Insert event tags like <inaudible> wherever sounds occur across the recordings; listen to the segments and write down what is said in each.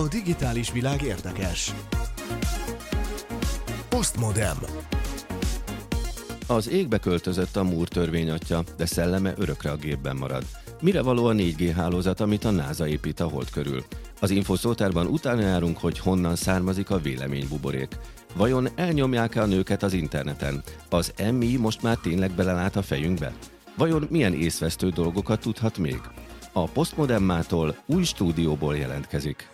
A digitális világ érdekes. Postmodem. Az égbe költözött a Múr törvényatja, de szelleme örökre a gépben marad. Mire való a 4G hálózat, amit a NASA épít a hold körül? Az infoszótárban utána járunk, hogy honnan származik a véleménybuborék. Vajon elnyomják-e a nőket az interneten? Az MI most már tényleg belelát a fejünkbe? Vajon milyen észvesztő dolgokat tudhat még? A Postmodemmától új stúdióból jelentkezik.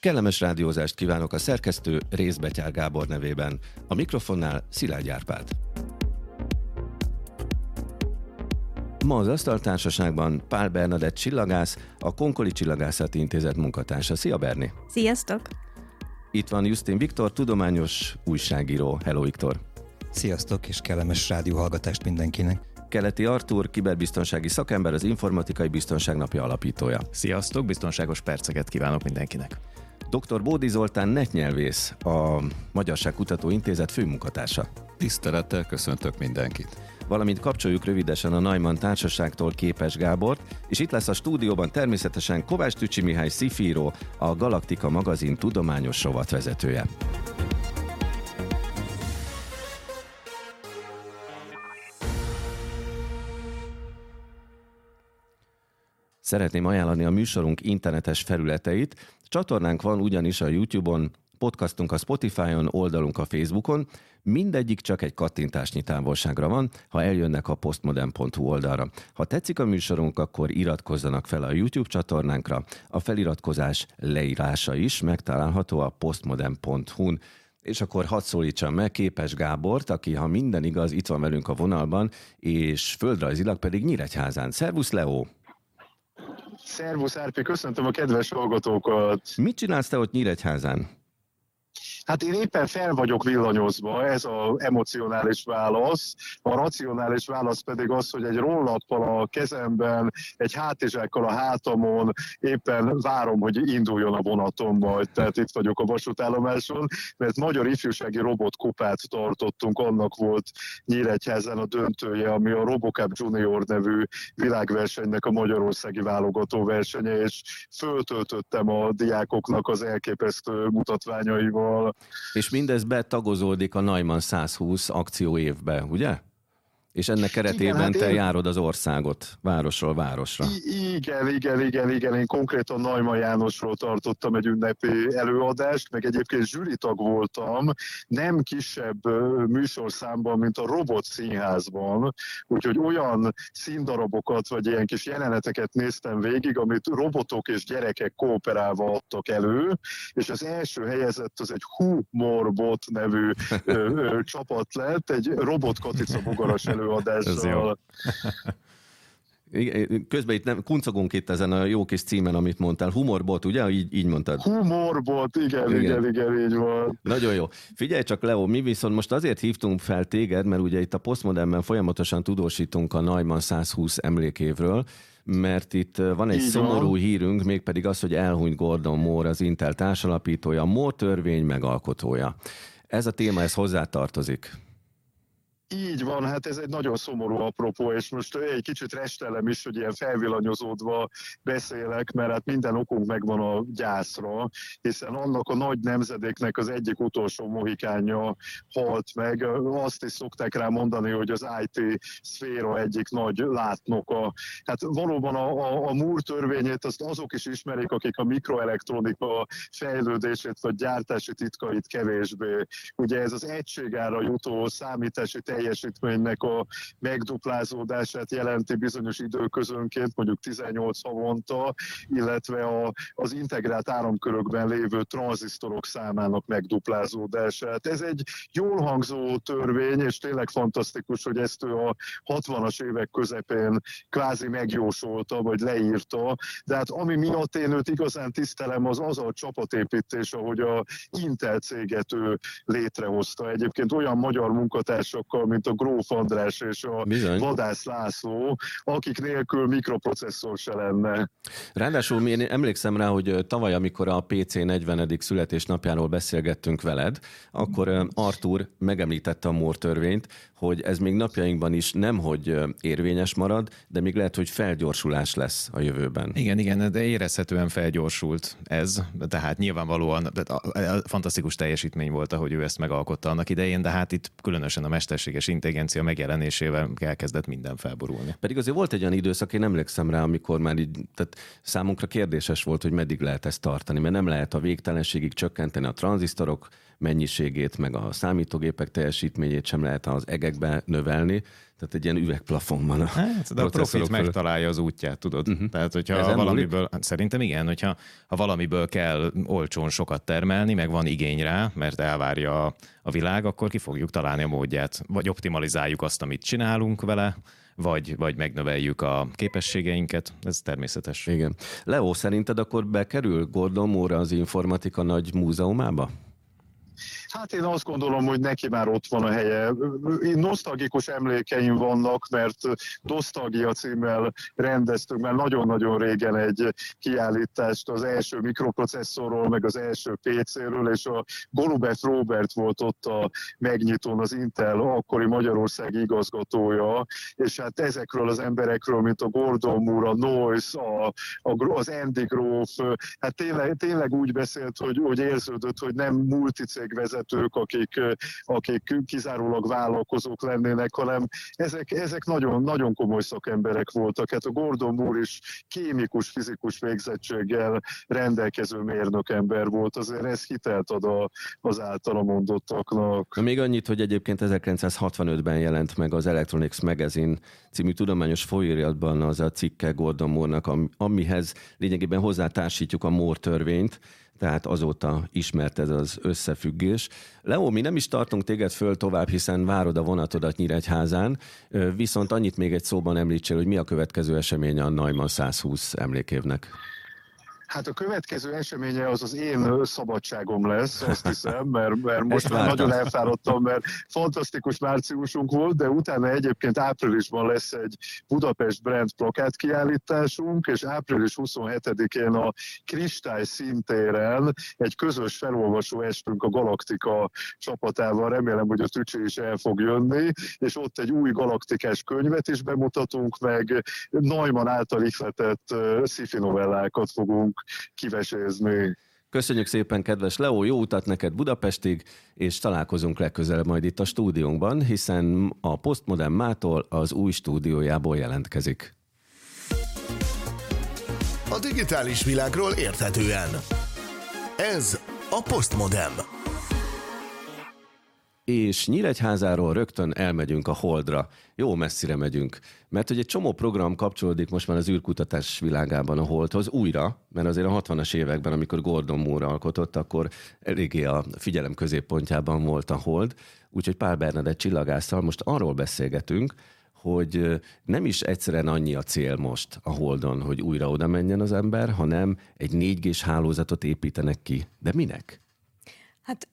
Kellemes rádiózást kívánok a szerkesztő Részbetyár Gábor nevében. A mikrofonnál Szilágy Árpád. Ma az Asztaltársaságban Pál Bernadett csillagász, a Konkoli Csillagászati Intézet munkatársa. Szia Berni! Sziasztok! Itt van Justin Viktor, tudományos újságíró. Hello Viktor! Sziasztok, és kellemes rádióhallgatást mindenkinek! Keleti Artur, kiberbiztonsági szakember, az Informatikai Biztonság Napja alapítója. Sziasztok, biztonságos perceket kívánok mindenkinek! Dr. Bódi Zoltán netnyelvész, a Magyarság Kutató Intézet főmunkatársa. Tisztelettel köszöntök mindenkit. Valamint kapcsoljuk rövidesen a Najman Társaságtól Képes Gábort, és itt lesz a stúdióban természetesen Kovács Tücsi Mihály Szifíró, a Galaktika magazin tudományos rovatvezetője. Szeretném ajánlani a műsorunk internetes felületeit. Csatornánk van ugyanis a YouTube-on, podcastunk a Spotify-on, oldalunk a Facebookon, mindegyik csak egy kattintásnyi távolságra van, ha eljönnek a postmodern.hu oldalra. Ha tetszik a műsorunk, akkor iratkozzanak fel a YouTube csatornánkra. A feliratkozás leírása is megtalálható a postmodern.hu-n. És akkor hadd szólítsam meg Képes Gábort, aki, ha minden igaz, itt van velünk a vonalban, és földrajzilag pedig Nyíregyházán. Szervusz, Leo! Szervusz Árpi, köszöntöm a kedves hallgatókat! Mit csinálsz te ott Nyíregyházán? Hát én éppen fel vagyok villanyozva, ez az emocionális válasz. A racionális válasz pedig az, hogy egy rollappal a kezemben, egy hátizsákkal a hátamon éppen várom, hogy induljon a vonatom majd. Tehát itt vagyok a vasútállomáson, mert Magyar Ifjúsági Robotkupát tartottunk, annak volt Nyíregyházen a döntője, ami a Robocap Junior nevű világversenynek a magyarországi válogató versenye, és föltöltöttem a diákoknak az elképesztő mutatványaival és mindez betagozódik a Neumann 120 akció évbe, ugye? És ennek keretében igen, hát te én... járod az országot, városról városra. I- igen, igen, igen, igen. Én konkrétan Najma Jánosról tartottam egy ünnepi előadást, meg egyébként zsűritag voltam, nem kisebb műsorszámban, mint a Robot Színházban. Úgyhogy olyan színdarabokat, vagy ilyen kis jeleneteket néztem végig, amit robotok és gyerekek kooperálva adtak elő, és az első helyezett az egy Humorbot nevű ö, ö, csapat lett, egy robotkatica bogaras <laughs> előadással. <laughs> Közben itt nem, kuncogunk itt ezen a jó kis címen, amit mondtál. Humorbot, ugye? Így, így mondtad. Humorbot, igen, igen, igen, igen, így van. Nagyon jó. Figyelj csak, Leo, mi viszont most azért hívtunk fel téged, mert ugye itt a Postmodernben folyamatosan tudósítunk a Neumann 120 emlékévről, mert itt van egy Így szomorú van. hírünk, mégpedig az, hogy elhunyt Gordon Moore, az Intel társalapítója, Moore törvény megalkotója. Ez a téma, ez hozzátartozik. Így van, hát ez egy nagyon szomorú apropó, és most egy kicsit restelem is, hogy ilyen felvillanyozódva beszélek, mert hát minden okunk megvan a gyászra, hiszen annak a nagy nemzedéknek az egyik utolsó mohikánya halt meg. Azt is szokták rá mondani, hogy az IT szféra egyik nagy látnoka. Hát valóban a, a, a Moore törvényét azt azok is ismerik, akik a mikroelektronika fejlődését vagy gyártási titkait kevésbé. Ugye ez az egységára jutó számítási teljesítménynek a megduplázódását jelenti bizonyos időközönként, mondjuk 18 havonta, illetve a, az integrált áramkörökben lévő tranzisztorok számának megduplázódását. Ez egy jól hangzó törvény, és tényleg fantasztikus, hogy ezt ő a 60-as évek közepén kvázi megjósolta, vagy leírta, de hát ami miatt én őt igazán tisztelem, az az a csapatépítés, ahogy a Intel céget ő létrehozta. Egyébként olyan magyar munkatársakkal, mint a Gróf András és a Bizony. Vadász László, akik nélkül mikroprocesszor se lenne. Ráadásul én emlékszem rá, hogy tavaly, amikor a PC 40. születésnapjáról beszélgettünk veled, akkor Artur megemlítette a Moore törvényt, hogy ez még napjainkban is nem, hogy érvényes marad, de még lehet, hogy felgyorsulás lesz a jövőben. Igen, igen, de érezhetően felgyorsult ez, tehát nyilvánvalóan fantasztikus teljesítmény volt, ahogy ő ezt megalkotta annak idején, de hát itt különösen a mesterséges intelligencia megjelenésével elkezdett minden felborulni. Pedig azért volt egy olyan időszak, én emlékszem rá, amikor már így, tehát számunkra kérdéses volt, hogy meddig lehet ezt tartani, mert nem lehet a végtelenségig csökkenteni a tranzisztorok mennyiségét, meg a számítógépek teljesítményét sem lehet az egekbe növelni, tehát egy ilyen üvegplafon van. A hát, de a profit megtalálja az útját, tudod. Uh-huh. Tehát, hogyha Ez valamiből, hát szerintem igen, hogyha ha valamiből kell olcsón sokat termelni, meg van igény rá, mert elvárja a, a világ, akkor ki fogjuk találni a módját. Vagy optimalizáljuk azt, amit csinálunk vele, vagy, vagy megnöveljük a képességeinket, ez természetes. Igen. Leo, szerinted akkor bekerül Gordon Moore az informatika nagy múzeumába? Hát én azt gondolom, hogy neki már ott van a helye. Nosztalgikus emlékeim vannak, mert Dostalgia címmel rendeztünk már nagyon-nagyon régen egy kiállítást az első mikroprocesszorról, meg az első PC-ről, és a Golubev Robert volt ott a megnyitón az Intel akkori Magyarországi igazgatója, és hát ezekről az emberekről, mint a Gordon Moore, a Noyce, a, a, az Andy Grove, hát tényleg, tényleg úgy beszélt, hogy, hogy érződött, hogy nem multicégvezető, vezetők, akik, akik kizárólag vállalkozók lennének, hanem ezek, ezek nagyon, nagyon komoly szakemberek voltak. Hát a Gordon Moore is kémikus, fizikus végzettséggel rendelkező mérnök ember volt, azért ez hitelt ad a, az általa mondottaknak. Még annyit, hogy egyébként 1965-ben jelent meg az Electronics Magazine című tudományos folyóiratban az a cikke Gordon Moore-nak, amihez lényegében hozzátársítjuk a Moore törvényt, tehát azóta ismert ez az összefüggés. Leo, mi nem is tartunk téged föl tovább, hiszen várod a vonatodat Nyíregyházán, viszont annyit még egy szóban említsél, hogy mi a következő esemény a Neumann 120 emlékévnek. Hát a következő eseménye az az én szabadságom lesz, azt hiszem, mert, mert most már nagyon elfáradtam, mert fantasztikus márciusunk volt, de utána egyébként áprilisban lesz egy Budapest Brand plakát kiállításunk, és április 27-én a Kristály szintéren egy közös felolvasó estünk a Galaktika csapatával, remélem, hogy a Tücsi is el fog jönni, és ott egy új galaktikás könyvet is bemutatunk, meg. Neumann által ihletett sci novellákat fogunk kivesézni. Köszönjük szépen, kedves Leo, jó utat neked Budapestig, és találkozunk legközelebb majd itt a stúdiónkban, hiszen a Postmodern Mától az új stúdiójából jelentkezik. A digitális világról érthetően. Ez a Postmodern és Nyíregyházáról rögtön elmegyünk a Holdra. Jó messzire megyünk, mert hogy egy csomó program kapcsolódik most már az űrkutatás világában a Holdhoz újra, mert azért a 60-as években, amikor Gordon Moore alkotott, akkor eléggé a figyelem középpontjában volt a Hold, úgyhogy Pál Bernadett csillagásszal most arról beszélgetünk, hogy nem is egyszerűen annyi a cél most a Holdon, hogy újra oda menjen az ember, hanem egy 4G-s hálózatot építenek ki. De minek? Hát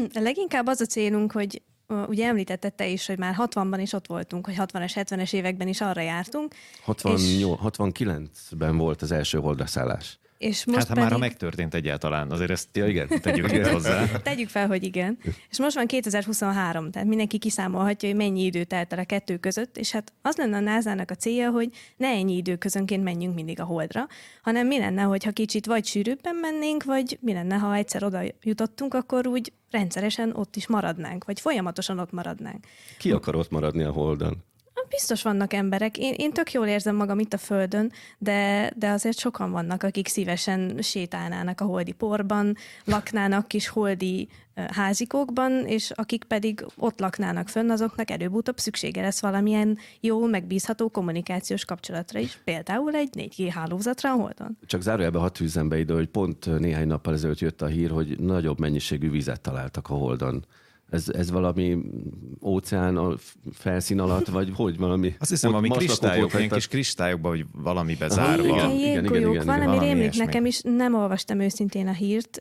<clears throat> Leginkább az a célunk, hogy ugye említetted te is, hogy már 60-ban is ott voltunk, hogy 60-es, 70-es években is arra jártunk. 68, és... 69-ben volt az első holdraszállás. És most hát ha pedig... már ha megtörtént egyáltalán, azért ezt ja, igen, tegyük <laughs> igen. hozzá. Tegyük fel, hogy igen. És most van 2023, tehát mindenki kiszámolhatja, hogy mennyi idő telt el a kettő között, és hát az lenne a NASA-nak a célja, hogy ne ennyi időközönként menjünk mindig a holdra, hanem mi lenne, hogyha kicsit vagy sűrűbben mennénk, vagy mi lenne, ha egyszer oda jutottunk, akkor úgy rendszeresen ott is maradnánk, vagy folyamatosan ott maradnánk. Ki akar ott maradni a holdon? Biztos vannak emberek. Én, én tök jól érzem magam itt a Földön, de, de azért sokan vannak, akik szívesen sétálnának a holdi porban, laknának kis holdi házikókban, és akik pedig ott laknának fönn, azoknak előbb-utóbb szüksége lesz valamilyen jó, megbízható kommunikációs kapcsolatra is, például egy 4G hálózatra a Holdon. Csak zárójelbe hadd fűzzem be ide, hogy pont néhány nappal ezelőtt jött a hír, hogy nagyobb mennyiségű vizet találtak a Holdon Ez, ez valami óceán a felszín alatt, vagy hogy valami? Azt hiszem, valami kristályok, ilyen kis kristályokban, vagy valami bezárva. Igen, igen, igen, igen, igen, valami rémlik nekem is, nem olvastam őszintén a hírt.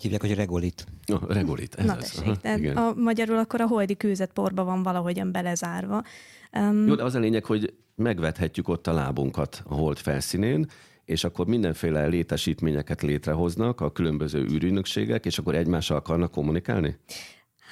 Hívják, hogy regolit. Oh, regolit, ez Na tessék, Aha, igen. a magyarul akkor a holdi kőzetporba van valahogyan belezárva. Um, Jó, de az a lényeg, hogy megvethetjük ott a lábunkat a hold felszínén, és akkor mindenféle létesítményeket létrehoznak a különböző űrügynökségek, és akkor egymással akarnak kommunikálni?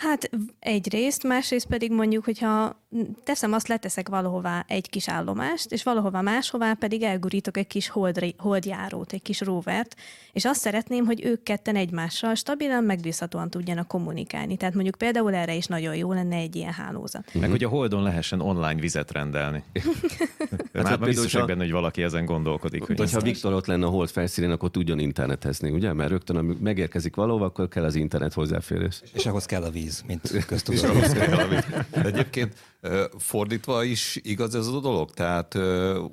Hát egyrészt, másrészt pedig mondjuk, hogyha teszem azt, leteszek valahová egy kis állomást, és valahova máshová pedig elgurítok egy kis hold, holdjárót, egy kis rovert, és azt szeretném, hogy ők ketten egymással stabilan, megbízhatóan tudjanak kommunikálni. Tehát mondjuk például erre is nagyon jó lenne egy ilyen hálózat. Meg hogy a holdon lehessen online vizet rendelni. <laughs> hát már biztos a... benne, hogy valaki ezen gondolkodik. Hogy ha Viktor ott lenne a hold felszínén, akkor tudjon internetezni, ugye? Mert rögtön, amíg megérkezik valóva, akkor kell az internet hozzáférés. És ahhoz kell a víz, mint <laughs> köztudott. Egyébként Fordítva is igaz ez a dolog? Tehát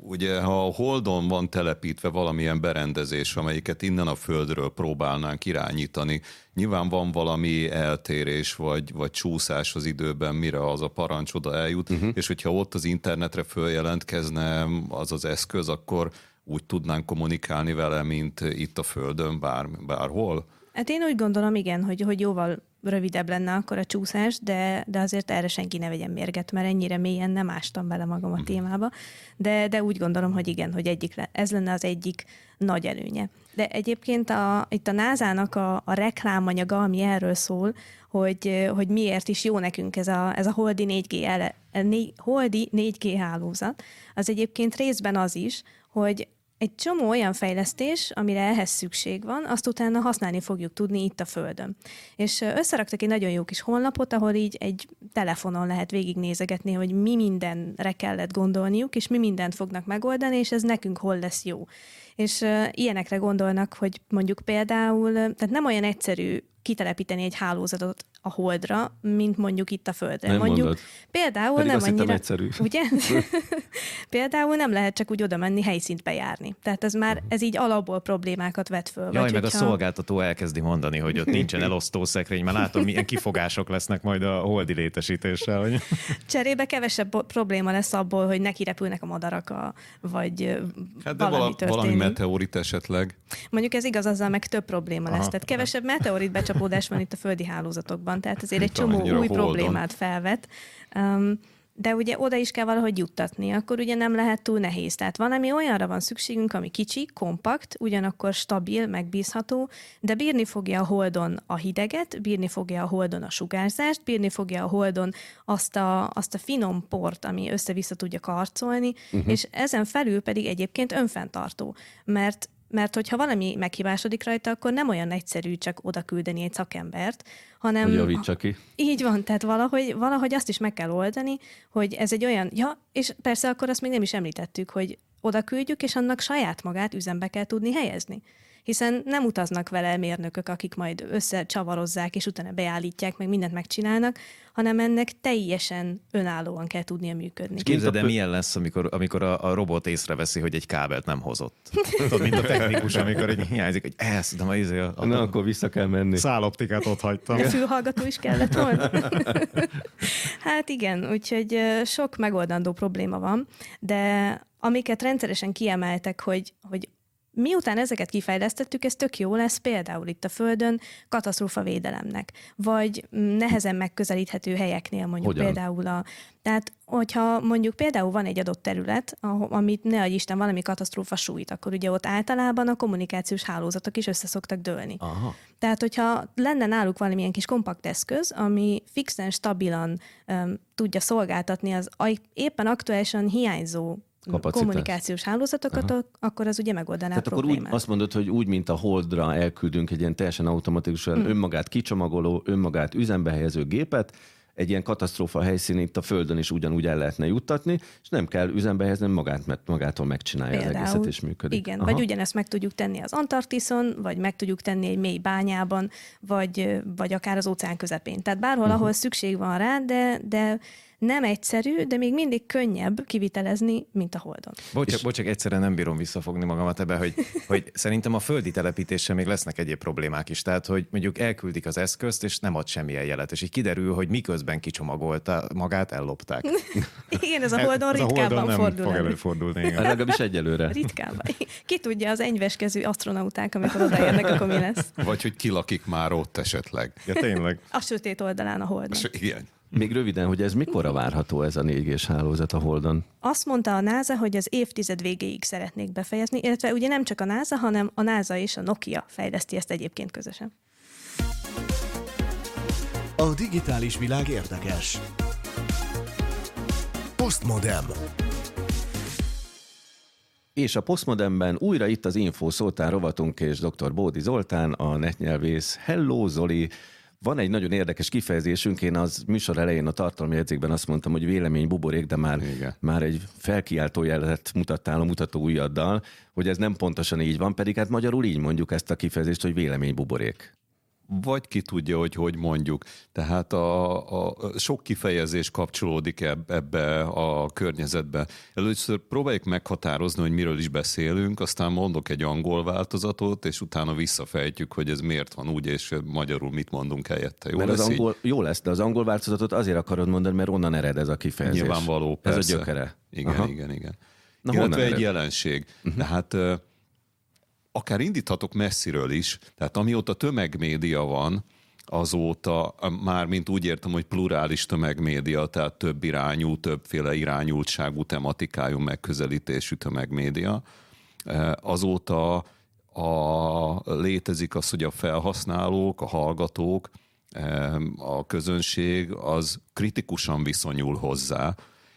ugye, ha a Holdon van telepítve valamilyen berendezés, amelyiket innen a Földről próbálnánk irányítani, nyilván van valami eltérés vagy, vagy csúszás az időben, mire az a parancs oda eljut, uh-huh. és hogyha ott az internetre följelentkezne az az eszköz, akkor úgy tudnánk kommunikálni vele, mint itt a Földön bár, bárhol? Hát én úgy gondolom, igen, hogy, hogy jóval rövidebb lenne akkor a csúszás, de, de azért erre senki ne vegyen mérget, mert ennyire mélyen nem ástam bele magam a mhm. témába. De, de úgy gondolom, hogy igen, hogy egyik le, ez lenne az egyik nagy előnye. De egyébként a, itt a NASA-nak a, a reklámanyaga, ami erről szól, hogy, hogy miért is jó nekünk ez a, ez a Holdi 4G, ele, Holdi 4G hálózat, az egyébként részben az is, hogy egy csomó olyan fejlesztés, amire ehhez szükség van, azt utána használni fogjuk tudni itt a Földön. És összeraktak egy nagyon jó kis honlapot, ahol így egy telefonon lehet végignézegetni, hogy mi mindenre kellett gondolniuk, és mi mindent fognak megoldani, és ez nekünk hol lesz jó. És ilyenekre gondolnak, hogy mondjuk például, tehát nem olyan egyszerű kitelepíteni egy hálózatot a holdra, mint mondjuk itt a Földre. Nem mondjuk, mondod. Például Pedig nem annyira... egyszerű. <laughs> Ugye? <laughs> például nem lehet csak úgy oda menni helyszínt bejárni. Tehát ez már, ez így alapból problémákat vet föl. Jaj, vagy meg hogyha... a szolgáltató elkezdi mondani, hogy ott nincsen <laughs> elosztó szekrény, már látom, milyen kifogások lesznek majd a holdi létesítéssel. Hogy... Cserébe kevesebb probléma lesz abból, hogy neki repülnek a madarak, a, vagy hát de valami, vala, valami meteorit esetleg. Mondjuk ez igaz, azzal meg több probléma lesz. Aha, Tehát kevesebb meteorit becsapódás van itt a földi hálózatokban, tehát azért egy csomó új holdon. problémát felvet. Um, de ugye oda is kell valahogy juttatni, akkor ugye nem lehet túl nehéz. Tehát valami olyanra van szükségünk, ami kicsi, kompakt, ugyanakkor stabil, megbízható, de bírni fogja a holdon a hideget, bírni fogja a holdon a sugárzást, bírni fogja a holdon azt a, azt a finom port, ami össze-vissza tudja karcolni, uh-huh. és ezen felül pedig egyébként önfenntartó, mert mert hogyha valami meghibásodik rajta, akkor nem olyan egyszerű csak oda küldeni egy szakembert, hanem... Hogy javítsa ki. Így van, tehát valahogy, valahogy azt is meg kell oldani, hogy ez egy olyan... Ja, és persze akkor azt még nem is említettük, hogy oda küldjük, és annak saját magát üzembe kell tudni helyezni hiszen nem utaznak vele mérnökök, akik majd összecsavarozzák, és utána beállítják, meg mindent megcsinálnak, hanem ennek teljesen önállóan kell tudnia működni. És képzeld el, milyen lesz, amikor, amikor a, a robot észreveszi, hogy egy kábelt nem hozott. Tudod, mint a technikus, amikor egy hiányzik, hogy ez, de ma izé a, a, Na, akkor vissza kell menni. Száloptikát ott hagytam. A fülhallgató is kellett volna. <laughs> hát igen, úgyhogy sok megoldandó probléma van, de amiket rendszeresen kiemeltek, hogy, hogy Miután ezeket kifejlesztettük, ez tök jó lesz például itt a Földön katasztrófa védelemnek, vagy nehezen megközelíthető helyeknél mondjuk Hogyan? például a... Tehát, hogyha mondjuk például van egy adott terület, amit ne adj Isten valami katasztrófa sújt, akkor ugye ott általában a kommunikációs hálózatok is össze szoktak dőlni. Aha. Tehát, hogyha lenne náluk valamilyen kis kompakt eszköz, ami fixen, stabilan um, tudja szolgáltatni az éppen aktuálisan hiányzó Kapacitás. kommunikációs hálózatokat, Aha. akkor az ugye megoldaná Tehát a problémát. akkor úgy, azt mondod, hogy úgy, mint a Holdra elküldünk egy ilyen teljesen automatikusan hmm. önmagát kicsomagoló, önmagát üzembe helyező gépet, egy ilyen katasztrófa helyszín itt a Földön is ugyanúgy el lehetne juttatni, és nem kell üzembe helyezni, magát, mert magától megcsinálja Például, az egészet, és működik. Igen, Aha. vagy ugyanezt meg tudjuk tenni az Antarktiszon, vagy meg tudjuk tenni egy mély bányában, vagy, vagy akár az óceán közepén. Tehát bárhol, uh-huh. ahol szükség van rá, de, de nem egyszerű, de még mindig könnyebb kivitelezni, mint a Holdon. Bocs, bocs, csak egyszerűen nem bírom visszafogni magamat ebbe, hogy, <laughs> hogy szerintem a földi telepítéssel még lesznek egyéb problémák is. Tehát, hogy mondjuk elküldik az eszközt, és nem ad semmilyen jelet. És így kiderül, hogy miközben kicsomagolta magát, ellopták. <laughs> Igen, ez a <laughs> Holdon ez ritkábban a Holdon fordul. Fog előfordulni. Igen. Legalábbis egyelőre. Ritkábban. Ki tudja, az enyveskező astronauták, amikor odaérnek, akkor mi lesz. Vagy hogy kilakik már ott esetleg. Ja, tényleg. A sötét oldalán a Holdon. Igen. Még röviden, hogy ez mikorra várható ez a 4G-s hálózat a Holdon? Azt mondta a NASA, hogy az évtized végéig szeretnék befejezni, illetve ugye nem csak a NASA, hanem a NASA és a Nokia fejleszti ezt egyébként közösen. A digitális világ érdekes. Postmodem. És a Postmodemben újra itt az Info Szótár rovatunk és dr. Bódi Zoltán, a netnyelvész. Hello Zoli! Van egy nagyon érdekes kifejezésünk, én az műsor elején a tartalmi jegyzékben azt mondtam, hogy vélemény buborék, de már, Igen. már egy felkiáltó jelet mutattál a mutató ujjaddal, hogy ez nem pontosan így van, pedig hát magyarul így mondjuk ezt a kifejezést, hogy vélemény buborék vagy ki tudja, hogy hogy mondjuk. Tehát a, a sok kifejezés kapcsolódik ebbe a környezetbe. Először próbáljuk meghatározni, hogy miről is beszélünk, aztán mondok egy angol változatot, és utána visszafejtjük, hogy ez miért van úgy, és magyarul mit mondunk helyette. Jó, mert lesz az angol, így? jó lesz, de az angol változatot azért akarod mondani, mert onnan ered ez a kifejezés. Nyilvánvaló, persze. Ez a gyökere. Igen, Aha. igen, igen. Na, Illetve egy ered? jelenség. Uh-huh. Tehát akár indíthatok messziről is, tehát amióta tömegmédia van, azóta már, mint úgy értem, hogy plurális tömegmédia, tehát több irányú, többféle irányultságú, tematikájú megközelítésű tömegmédia, e, azóta a, létezik az, hogy a felhasználók, a hallgatók, e, a közönség az kritikusan viszonyul hozzá,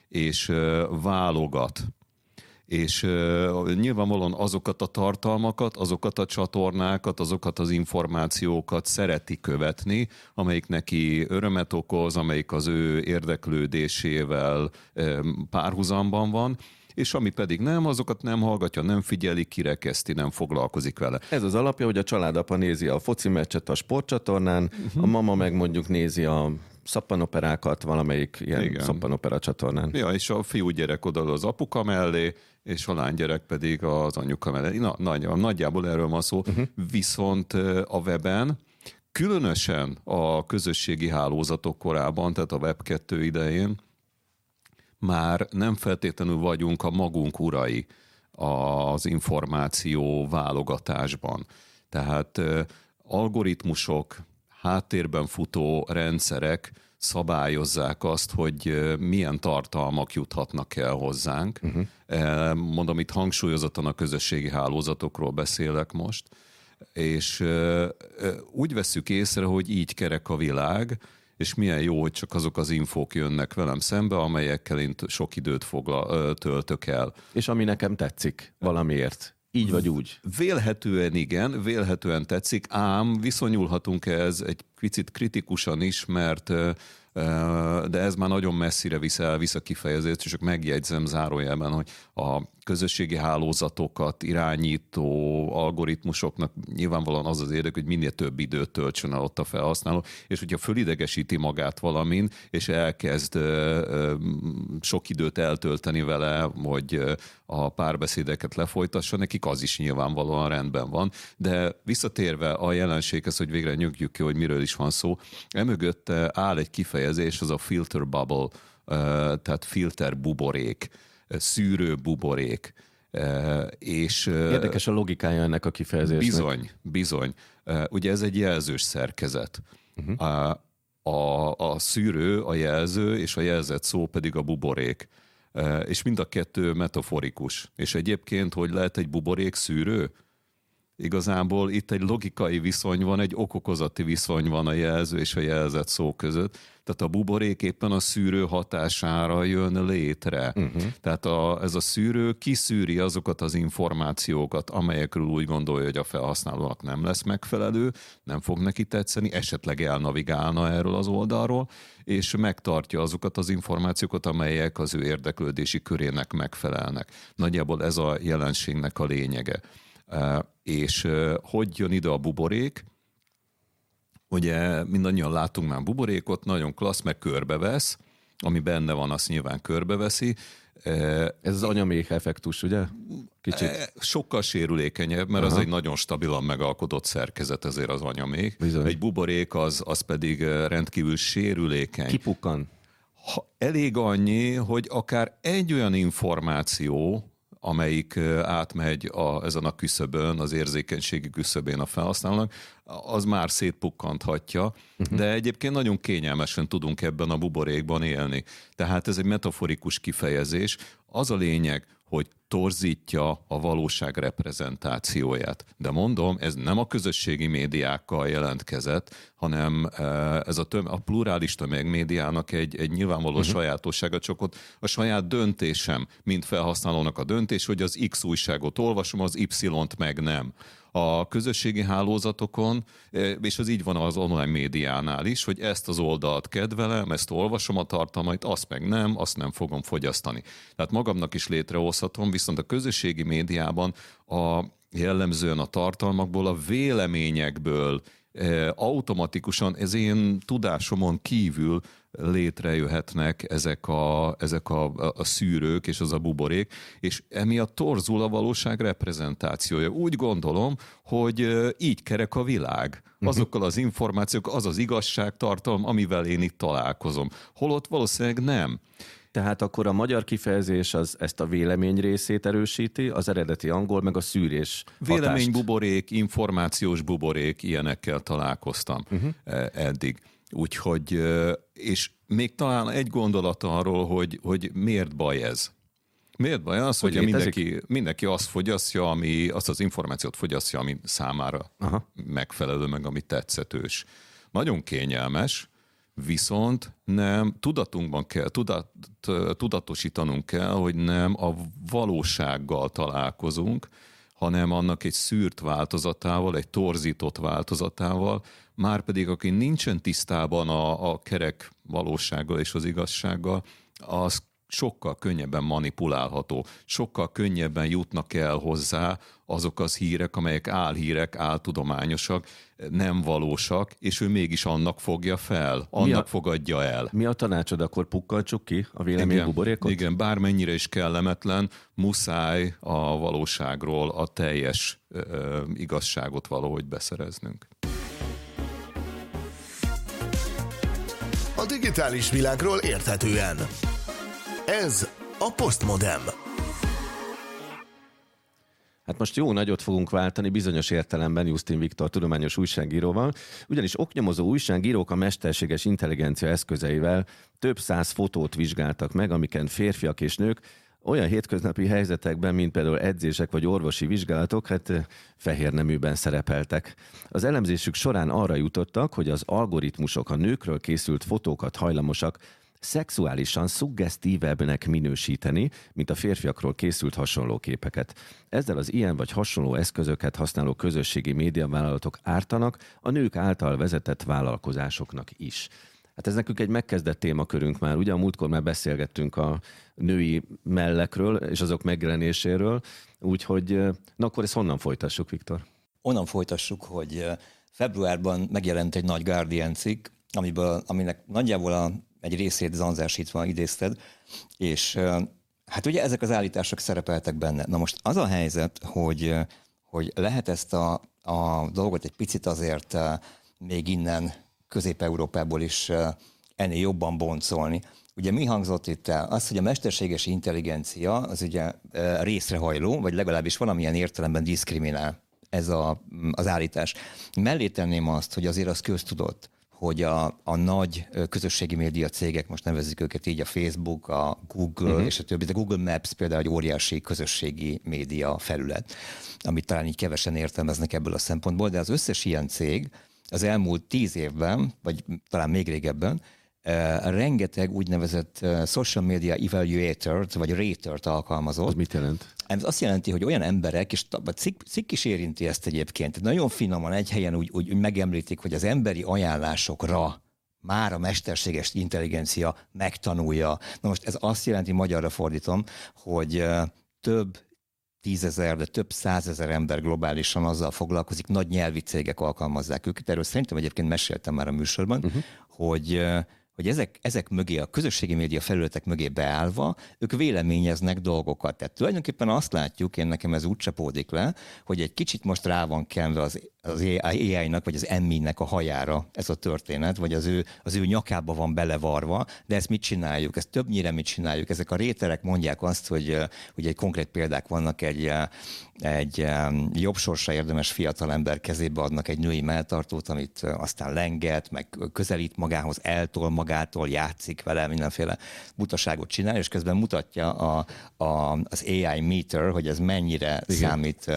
és e, válogat és uh, nyilvánvalóan azokat a tartalmakat, azokat a csatornákat, azokat az információkat szereti követni, amelyik neki örömet okoz, amelyik az ő érdeklődésével um, párhuzamban van, és ami pedig nem, azokat nem hallgatja, nem figyeli, kirekeszti, nem foglalkozik vele. Ez az alapja, hogy a családapa nézi a foci meccset a sportcsatornán, uh-huh. a mama meg mondjuk nézi a szappanoperákat valamelyik ilyen Igen. szappanopera csatornán. Ja, és a fiú gyerek oda az apuka mellé, és a lánygyerek pedig az anyuka mellé. Na, nagy, nagyjából erről van szó. Uh-huh. Viszont a weben, különösen a közösségi hálózatok korában, tehát a Web2 idején, már nem feltétlenül vagyunk a magunk urai az információ válogatásban. Tehát algoritmusok, háttérben futó rendszerek szabályozzák azt, hogy milyen tartalmak juthatnak el hozzánk. Uh-huh. Mondom, itt hangsúlyozottan a közösségi hálózatokról beszélek most, és úgy veszük észre, hogy így kerek a világ, és milyen jó, hogy csak azok az infók jönnek velem szembe, amelyekkel én sok időt fogla, töltök el. És ami nekem tetszik valamiért. Így vagy úgy. Vélhetően igen, vélhetően tetszik, ám viszonyulhatunk ez egy picit kritikusan is, mert de ez már nagyon messzire visz el, visz a kifejezést, csak megjegyzem zárójelben, hogy a közösségi hálózatokat irányító algoritmusoknak nyilvánvalóan az az érdek, hogy minél több időt töltsön el ott a felhasználó, és hogyha fölidegesíti magát valamin, és elkezd sok időt eltölteni vele, hogy a párbeszédeket lefolytassa, nekik az is nyilvánvalóan rendben van. De visszatérve a jelenséghez, hogy végre nyögjük ki, hogy miről is van szó, emögötte áll egy kifejezés, az a filter bubble, tehát filter buborék szűrő buborék. És, Érdekes a logikája ennek a kifejezésnek. Bizony, bizony. Ugye ez egy jelzős szerkezet. Uh-huh. A, a, a szűrő, a jelző, és a jelzett szó pedig a buborék. És mind a kettő metaforikus. És egyébként, hogy lehet egy buborék szűrő? Igazából itt egy logikai viszony van, egy okokozati viszony van a jelző és a jelzett szó között. Tehát a buborék éppen a szűrő hatására jön létre. Uh-huh. Tehát a, ez a szűrő kiszűri azokat az információkat, amelyekről úgy gondolja, hogy a felhasználónak nem lesz megfelelő, nem fog neki tetszeni, esetleg elnavigálna erről az oldalról, és megtartja azokat az információkat, amelyek az ő érdeklődési körének megfelelnek. Nagyjából ez a jelenségnek a lényege. És hogy jön ide a buborék? Ugye mindannyian látunk már buborékot, nagyon klassz, meg körbevesz, ami benne van, azt nyilván körbeveszi. Ez az anyamék effektus, ugye? Kicsit. Sokkal sérülékenyebb, mert Aha. az egy nagyon stabilan megalkotott szerkezet, ezért az anyamék. Bizony. Egy buborék az, az pedig rendkívül sérülékeny. Kipukkan. Ha elég annyi, hogy akár egy olyan információ, amelyik átmegy a, ezen a küszöbön, az érzékenységi küszöbén a felhasználónak, az már szétpukkanthatja, uh-huh. de egyébként nagyon kényelmesen tudunk ebben a buborékban élni. Tehát ez egy metaforikus kifejezés. Az a lényeg, hogy torzítja a valóság reprezentációját. De mondom, ez nem a közösségi médiákkal jelentkezett, hanem e, ez a, töm, a plurális tömegmédiának egy, egy nyilvánvaló uh-huh. sajátossága, csak ott a saját döntésem, mint felhasználónak a döntés, hogy az X újságot olvasom, az Y-t meg nem a közösségi hálózatokon, e, és az így van az online médiánál is, hogy ezt az oldalt kedvelem, ezt olvasom a tartalmait, azt meg nem, azt nem fogom fogyasztani. Tehát magamnak is létrehozhatom, viszont a közösségi médiában a jellemzően a tartalmakból, a véleményekből e, automatikusan ez én tudásomon kívül létrejöhetnek ezek a, ezek a, a szűrők és az a buborék, és emiatt torzul a valóság reprezentációja. Úgy gondolom, hogy így kerek a világ. Mhm. Azokkal az információk, az az igazságtartalom, amivel én itt találkozom. Holott valószínűleg nem. Tehát akkor a magyar kifejezés az ezt a vélemény részét erősíti, az eredeti angol meg a szűrés Véleménybuborék, információs buborék, ilyenekkel találkoztam uh-huh. eddig. Úgyhogy, és még talán egy gondolat arról, hogy, hogy miért baj ez. Miért baj az, hogy, hogy mindenki, mindenki azt fogyasztja, ami, azt az információt fogyasztja, ami számára Aha. megfelelő, meg ami tetszetős. Nagyon kényelmes, viszont nem, tudatunkban kell, tudat, tudatosítanunk kell, hogy nem a valósággal találkozunk, hanem annak egy szűrt változatával, egy torzított változatával, már pedig aki nincsen tisztában a, a kerek valósággal és az igazsággal, az sokkal könnyebben manipulálható, sokkal könnyebben jutnak el hozzá azok az hírek, amelyek álhírek, áltudományosak, nem valósak, és ő mégis annak fogja fel, annak a, fogadja el. Mi a tanácsod, akkor pukkantsuk ki a véleménybuborékot? Igen, igen, bármennyire is kellemetlen, muszáj a valóságról a teljes ö, igazságot valahogy beszereznünk. A digitális világról érthetően. Ez a Postmodem. Hát most jó nagyot fogunk váltani bizonyos értelemben Justin Viktor tudományos újságíróval, ugyanis oknyomozó újságírók a mesterséges intelligencia eszközeivel több száz fotót vizsgáltak meg, amiken férfiak és nők olyan hétköznapi helyzetekben, mint például edzések vagy orvosi vizsgálatok, hát fehér neműben szerepeltek. Az elemzésük során arra jutottak, hogy az algoritmusok a nőkről készült fotókat hajlamosak szexuálisan szuggesztívebbnek minősíteni, mint a férfiakról készült hasonló képeket. Ezzel az ilyen vagy hasonló eszközöket használó közösségi médiavállalatok ártanak a nők által vezetett vállalkozásoknak is. Hát ez nekünk egy megkezdett témakörünk már. Ugye a múltkor már beszélgettünk a női mellekről és azok megjelenéséről, úgyhogy na akkor ezt honnan folytassuk, Viktor? Onnan folytassuk, hogy februárban megjelent egy nagy Guardian cikk, amiből, aminek nagyjából a, egy részét zanzásítva idézted, és hát ugye ezek az állítások szerepeltek benne. Na most az a helyzet, hogy, hogy lehet ezt a, a dolgot egy picit azért még innen Közép-Európából is ennél jobban boncolni. Ugye mi hangzott itt el? Az, hogy a mesterséges intelligencia az ugye részrehajló, vagy legalábbis valamilyen értelemben diszkriminál ez a, az állítás. Mellé tenném azt, hogy azért az köztudott, hogy a, a nagy közösségi média cégek, most nevezzük őket így, a Facebook, a Google uh-huh. és a többi, a Google Maps például egy óriási közösségi média felület, amit talán így kevesen értelmeznek ebből a szempontból, de az összes ilyen cég az elmúlt tíz évben, vagy talán még régebben, rengeteg úgynevezett uh, social media evaluator vagy rater-t alkalmazott. Az mit jelent? Ez azt jelenti, hogy olyan emberek, és a cikk, cikk is érinti ezt egyébként, nagyon finoman egy helyen úgy, úgy megemlítik, hogy az emberi ajánlásokra már a mesterséges intelligencia megtanulja. Na most ez azt jelenti, magyarra fordítom, hogy uh, több tízezer, de több százezer ember globálisan azzal foglalkozik, nagy nyelvi cégek alkalmazzák őket. Erről szerintem egyébként meséltem már a műsorban, uh-huh. hogy hogy ezek, ezek mögé, a közösségi média felületek mögé beállva, ők véleményeznek dolgokat. Tehát tulajdonképpen azt látjuk, én nekem ez úgy csapódik le, hogy egy kicsit most rá van kenve az, az AI-nak, vagy az emmi-nek a hajára ez a történet, vagy az ő, az ő nyakába van belevarva, de ezt mit csináljuk? Ezt többnyire mit csináljuk? Ezek a réterek mondják azt, hogy, hogy egy konkrét példák vannak egy, egy jobb sorsa érdemes fiatalember kezébe adnak egy női melltartót, amit aztán lenget, meg közelít magához, eltol magától, játszik vele, mindenféle butaságot csinál, és közben mutatja a, a, az AI meter, hogy ez mennyire Igen. számít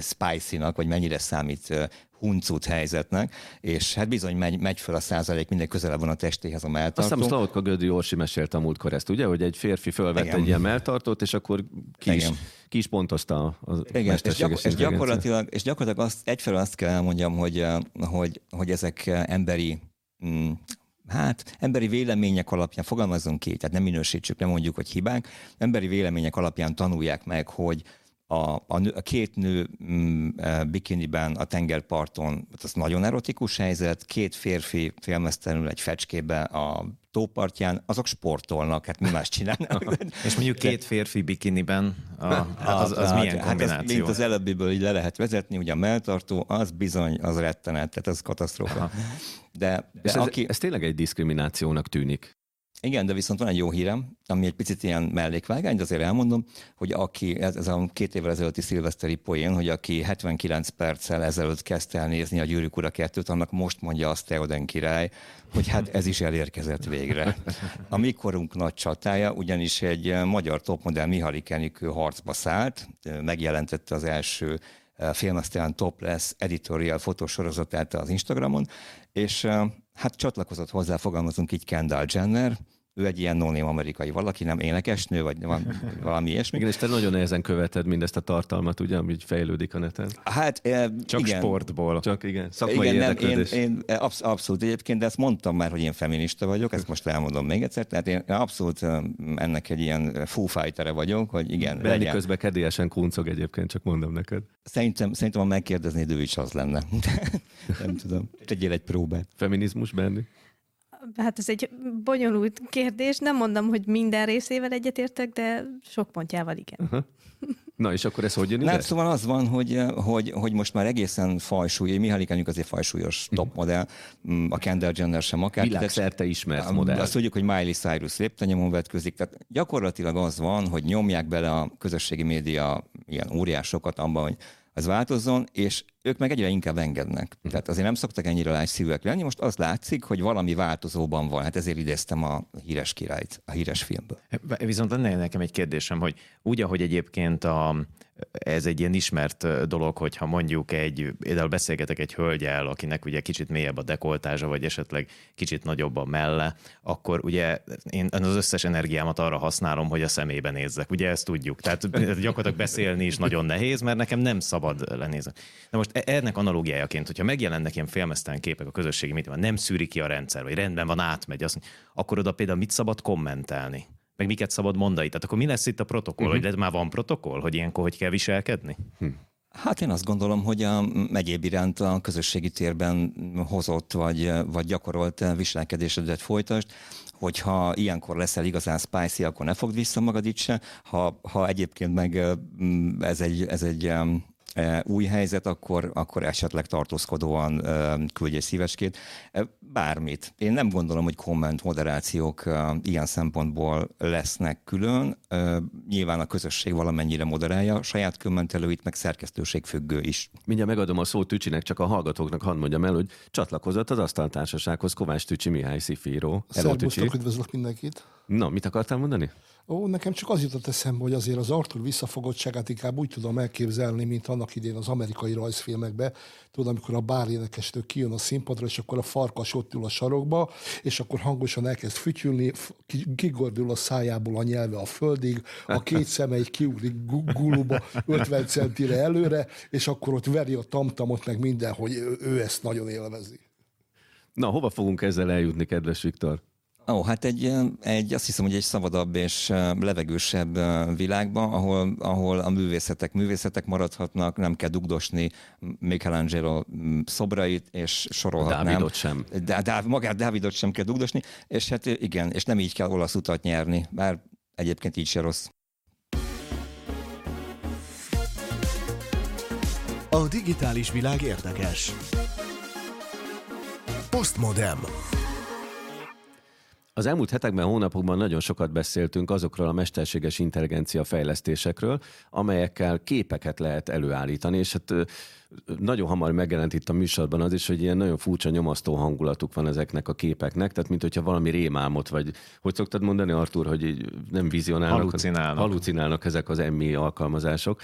spicy-nak, vagy mennyire számít huncut helyzetnek, és hát bizony megy, megy föl a százalék, minden közelebb van a testéhez a melltartó. Azt hiszem, Szlavotka Gödri Orsi mesélte a múltkor ezt, ugye, hogy egy férfi fölvett Igen. egy ilyen melltartót, és akkor ki is, ki is pontozta az Igen, és, gyakor- és, gyakorlatilag, és gyakorlatilag azt, egyfelől azt kell elmondjam, hogy, hogy, hogy ezek emberi mm, hát emberi vélemények alapján fogalmazunk ki, tehát nem minősítsük, nem mondjuk, hogy hibák, emberi vélemények alapján tanulják meg, hogy a, a, a két nő mm, e, bikiniben a tengerparton, az nagyon erotikus helyzet, két férfi filmesztelenül egy fecskébe a tópartján, azok sportolnak, hát mi más csinálnak. <laughs> És mondjuk két férfi bikiniben, a, <laughs> az, az, az hát, milyen kombináció? Hát az, mint az előbbiből így le lehet vezetni, ugye a melltartó, az bizony, az rettenet, tehát az katasztrófa. De, de ez, aki... ez tényleg egy diszkriminációnak tűnik. Igen, de viszont van egy jó hírem, ami egy picit ilyen mellékvágány, de azért elmondom, hogy aki, ez, ez a két évvel ezelőtti szilveszteri poén, hogy aki 79 perccel ezelőtt kezdte el nézni a Gyűrűk Ura 2 annak most mondja azt Teoden király, hogy hát ez is elérkezett végre. A mikorunk nagy csatája, ugyanis egy magyar topmodell Mihalik Enikő harcba szállt, megjelentette az első eh, filmesztelen topless editorial fotósorozatát az Instagramon, és eh, Hát csatlakozott hozzá, fogalmazunk így Kendall Jenner, ő egy ilyen non amerikai valaki, nem énekesnő, vagy van, valami ilyesmi. Igen, és te nagyon nehezen követed mindezt a tartalmat, ugye, ami fejlődik a neten. Hát e, Csak igen. sportból. Csak igen, szakmai igen, nem, én, én, absz- abszolút egyébként, de ezt mondtam már, hogy én feminista vagyok, ezt most elmondom még egyszer, tehát én abszolút ennek egy ilyen foo fightere vagyok, hogy igen. Benni közben kedélyesen kuncog egyébként, csak mondom neked. Szerintem, szerintem ha megkérdeznéd, ő is az lenne. <laughs> nem tudom. Tegyél egy próbát. Feminizmus, Benni? Hát ez egy bonyolult kérdés. Nem mondom, hogy minden részével egyetértek, de sok pontjával igen. Na és akkor ez hogy jön ide? Nem, szóval az van, hogy, hogy, hogy most már egészen fajsúly, Mihály Kányuk azért fajsúlyos top modell, mm, a Kendall Jenner sem akár. Világszerte ismert modell. Azt tudjuk, hogy Miley Cyrus léptenyomon vetközik, tehát gyakorlatilag az van, hogy nyomják bele a közösségi média ilyen óriásokat abban, hogy ez változzon, és ők meg egyre inkább engednek. Uh-huh. Tehát azért nem szoktak ennyire lágyszívűek lenni, most az látszik, hogy valami változóban van. Hát ezért idéztem a híres királyt, a híres filmből. Viszont lenne nekem egy kérdésem, hogy úgy, ahogy egyébként a, ez egy ilyen ismert dolog, hogyha mondjuk egy, például beszélgetek egy hölgyel, akinek ugye kicsit mélyebb a dekoltázsa, vagy esetleg kicsit nagyobb a melle, akkor ugye én az összes energiámat arra használom, hogy a szemébe nézzek. Ugye ezt tudjuk. Tehát gyakorlatilag beszélni is nagyon nehéz, mert nekem nem szabad lenézni. De most e-, ennek analógiájaként, hogyha megjelennek ilyen félmeztelen képek a közösségi médiában, nem szűri ki a rendszer, vagy rendben van, átmegy, azt, akkor oda például mit szabad kommentelni? meg miket szabad mondani. Tehát akkor mi lesz itt a protokoll? Uh-huh. Hogy már van protokoll, hogy ilyenkor hogy kell viselkedni? Hm. Hát én azt gondolom, hogy a megyéb iránt a közösségi térben hozott vagy, vagy gyakorolt viselkedésedet folytasd, hogyha ilyenkor leszel igazán spicy, akkor ne fogd vissza magad itt se. Ha, ha egyébként meg ez egy, ez egy új helyzet, akkor, akkor esetleg tartózkodóan e, küldj egy szíveskét. E, bármit. Én nem gondolom, hogy komment moderációk ilyen szempontból lesznek külön. Nyilván a közösség valamennyire moderálja a saját kommentelőit, meg szerkesztőség függő is. Mindjárt megadom a szót Tücsinek, csak a hallgatóknak hadd mondjam el, hogy csatlakozott az asztaltársasághoz Kovács Tücsi Mihály Szifíró. Szervusztok, üdvözlök mindenkit! Na, mit akartál mondani? Ó, nekem csak az jutott eszembe, hogy azért az Arthur visszafogottságát inkább úgy tudom elképzelni, mint annak idén az amerikai rajzfilmekbe. Tudod, amikor a bárénekestől kijön a színpadra, és akkor a farkas ott ül a sarokba, és akkor hangosan elkezd fütyülni, kigordul a szájából a nyelve a földig, a két szeme egy kiugrik guluba 50 centire előre, és akkor ott veri a tamtamot, meg minden, hogy ő, ő ezt nagyon élvezi. Na, hova fogunk ezzel eljutni, kedves Viktor? Ó, hát egy, egy, azt hiszem, hogy egy szabadabb és levegősebb világban, ahol, ahol a művészetek művészetek maradhatnak, nem kell dugdosni Michelangelo mm, szobrait, és sorolhatnám. Dávidot sem. De, de, magát Dávidot sem kell dugdosni, és hát igen, és nem így kell olasz utat nyerni, bár egyébként így se rossz. A digitális világ érdekes. Postmodem. Az elmúlt hetekben, hónapokban nagyon sokat beszéltünk azokról a mesterséges intelligencia fejlesztésekről, amelyekkel képeket lehet előállítani, és hát nagyon hamar megjelent itt a műsorban az is, hogy ilyen nagyon furcsa nyomasztó hangulatuk van ezeknek a képeknek, tehát mint hogyha valami rémálmot, vagy hogy szoktad mondani, Artur, hogy így nem vizionálnak, halucinálnak. halucinálnak ezek az emmi alkalmazások.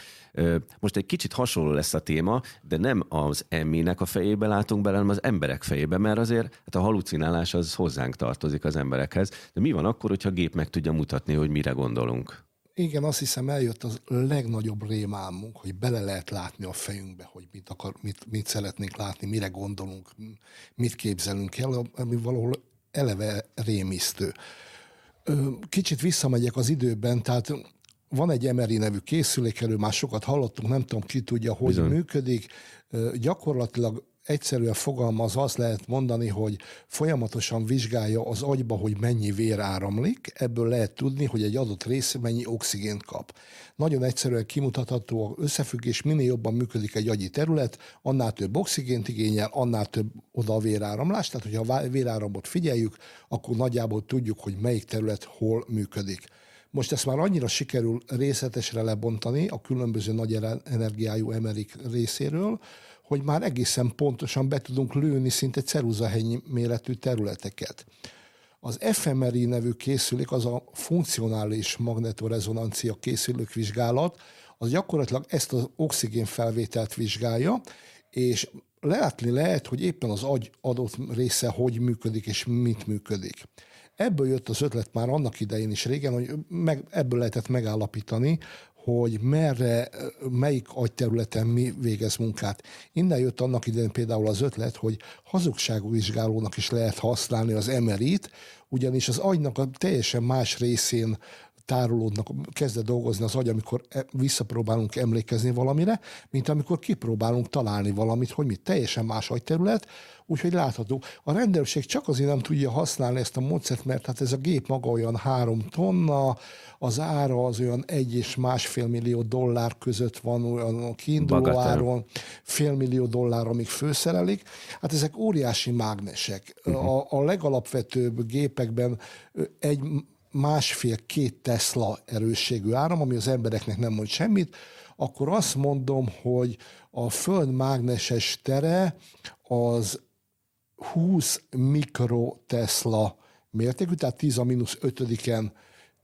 Most egy kicsit hasonló lesz a téma, de nem az emminek a fejébe látunk bele, hanem az emberek fejébe, mert azért hát a halucinálás az hozzánk tartozik az emberekhez. De mi van akkor, hogyha a gép meg tudja mutatni, hogy mire gondolunk? Igen, azt hiszem eljött az legnagyobb rémálmunk, hogy bele lehet látni a fejünkbe, hogy mit, akar, mit, mit szeretnénk látni, mire gondolunk, mit képzelünk el, ami valahol eleve rémisztő. Kicsit visszamegyek az időben, tehát van egy Emery nevű készülék, erről már sokat hallottunk, nem tudom ki tudja, hogy Bizony. működik. Gyakorlatilag egyszerűen fogalmaz, azt lehet mondani, hogy folyamatosan vizsgálja az agyba, hogy mennyi vér áramlik, ebből lehet tudni, hogy egy adott rész mennyi oxigént kap. Nagyon egyszerűen kimutatható összefüggés, minél jobban működik egy agyi terület, annál több oxigént igényel, annál több oda a véráramlás, tehát hogyha a véráramot figyeljük, akkor nagyjából tudjuk, hogy melyik terület hol működik. Most ezt már annyira sikerül részletesre lebontani a különböző nagy energiájú emerik részéről, hogy már egészen pontosan be tudunk lőni szinte ceruzahely méretű területeket. Az fMRI nevű készülék, az a funkcionális magnetorezonancia készülők vizsgálat, az gyakorlatilag ezt az oxigénfelvételt vizsgálja, és látni lehet, hogy éppen az agy adott része hogy működik és mit működik. Ebből jött az ötlet már annak idején is régen, hogy meg, ebből lehetett megállapítani, hogy merre, melyik agyterületen mi végez munkát. Innen jött annak idején például az ötlet, hogy hazugságvizsgálónak is lehet használni az MRI-t, ugyanis az agynak a teljesen más részén tárolódnak, kezd dolgozni az agy, amikor e, visszapróbálunk emlékezni valamire, mint amikor kipróbálunk találni valamit, hogy mi teljesen más agyterület, úgyhogy látható. A rendőrség csak azért nem tudja használni ezt a módszert, mert hát ez a gép maga olyan három tonna, az ára az olyan egy és másfél millió dollár között van, olyan a kiinduló áron fél millió dollár, amíg főszerelik. Hát ezek óriási mágnesek. Uh-huh. A, a legalapvetőbb gépekben egy másfél-két Tesla erősségű áram, ami az embereknek nem mond semmit, akkor azt mondom, hogy a Föld mágneses tere az 20 mikrotesla mértékű, tehát 10 a mínusz 5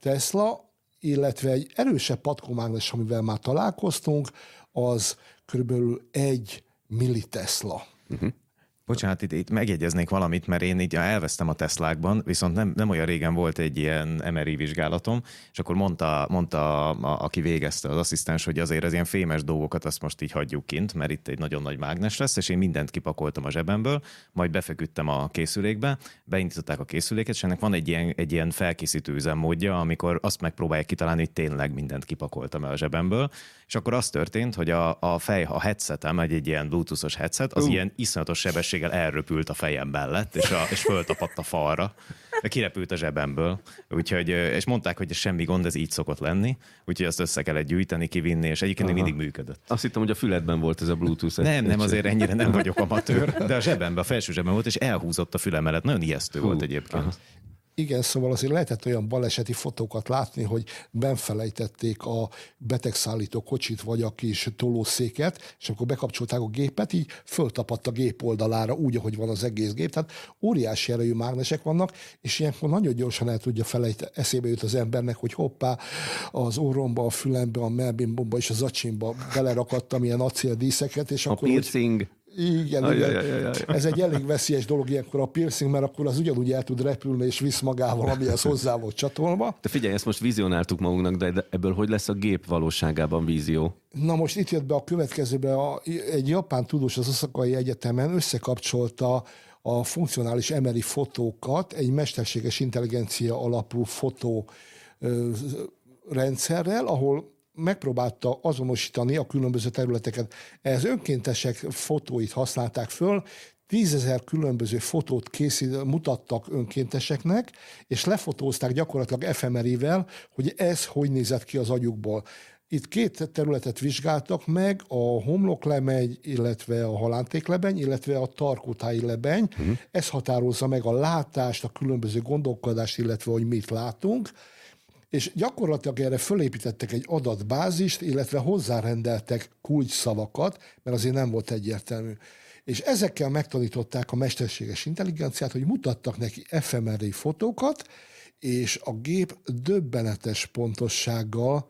Tesla, illetve egy erősebb patkomágnes, amivel már találkoztunk, az körülbelül egy millitesla. Uh-huh. Bocsánat, itt, itt megjegyeznék valamit, mert én így elvesztem a Teslákban, viszont nem, nem olyan régen volt egy ilyen MRI vizsgálatom, és akkor mondta, mondta a, aki végezte az asszisztens, hogy azért az ilyen fémes dolgokat azt most így hagyjuk kint, mert itt egy nagyon nagy mágnes lesz, és én mindent kipakoltam a zsebemből, majd befeküdtem a készülékbe, beindították a készüléket, és ennek van egy ilyen, egy ilyen felkészítő üzemmódja, amikor azt megpróbálják kitalálni, hogy tényleg mindent kipakoltam el a zsebemből, és akkor az történt, hogy a, a fej, a headsetem, egy, egy ilyen bluetoothos headset, az uh. ilyen iszonyatos sebességgel elröpült a fejem mellett, és, a, és föltapadt a falra. De kirepült a zsebemből. Úgyhogy, és mondták, hogy semmi gond, ez így szokott lenni. Úgyhogy azt össze kellett gyűjteni, kivinni, és egyébként Aha. mindig működött. Azt hittem, hogy a füledben volt ez a Bluetooth. Nem, nem, azért ennyire nem vagyok amatőr, <laughs> de a zsebemben, a felső zsebben volt, és elhúzott a fülem mellett. Nagyon ijesztő Hú. volt egyébként. Aha. Igen, szóval azért lehetett olyan baleseti fotókat látni, hogy benfelejtették a betegszállító kocsit vagy a kis tolószéket, és akkor bekapcsolták a gépet, így föltapadt a gép oldalára úgy, ahogy van az egész gép. Tehát óriási erejű mágnesek vannak, és ilyenkor nagyon gyorsan el tudja felejteni, eszébe jut az embernek, hogy hoppá, az orromba, a fülembe, a melbimbomba és az acsimba belerakadtam ilyen acéldíszeket, és a akkor... piercing. Úgy, igen, aj, igen. Aj, aj, aj. ez egy elég veszélyes dolog ilyenkor a piercing, mert akkor az ugyanúgy el tud repülni és visz magával, amihez hozzá volt csatolva. De figyelj, ezt most vizionáltuk magunknak, de ebből hogy lesz a gép valóságában vízió? Na most itt jött be a következőbe, a, egy japán tudós az Oszakai Egyetemen összekapcsolta a funkcionális emeri fotókat egy mesterséges intelligencia alapú fotó rendszerrel, ahol megpróbálta azonosítani a különböző területeket. Ez önkéntesek fotóit használták föl, tízezer különböző fotót készít, mutattak önkénteseknek, és lefotózták gyakorlatilag fMRI-vel, hogy ez hogy nézett ki az agyukból. Itt két területet vizsgáltak meg, a homloklemeny, illetve a halántéklebeny, illetve a tarkótáji lebeny. Uh-huh. Ez határozza meg a látást, a különböző gondolkodást, illetve hogy mit látunk és gyakorlatilag erre fölépítettek egy adatbázist, illetve hozzárendeltek kulcsszavakat, mert azért nem volt egyértelmű. És ezekkel megtanították a mesterséges intelligenciát, hogy mutattak neki fMRI fotókat, és a gép döbbenetes pontossággal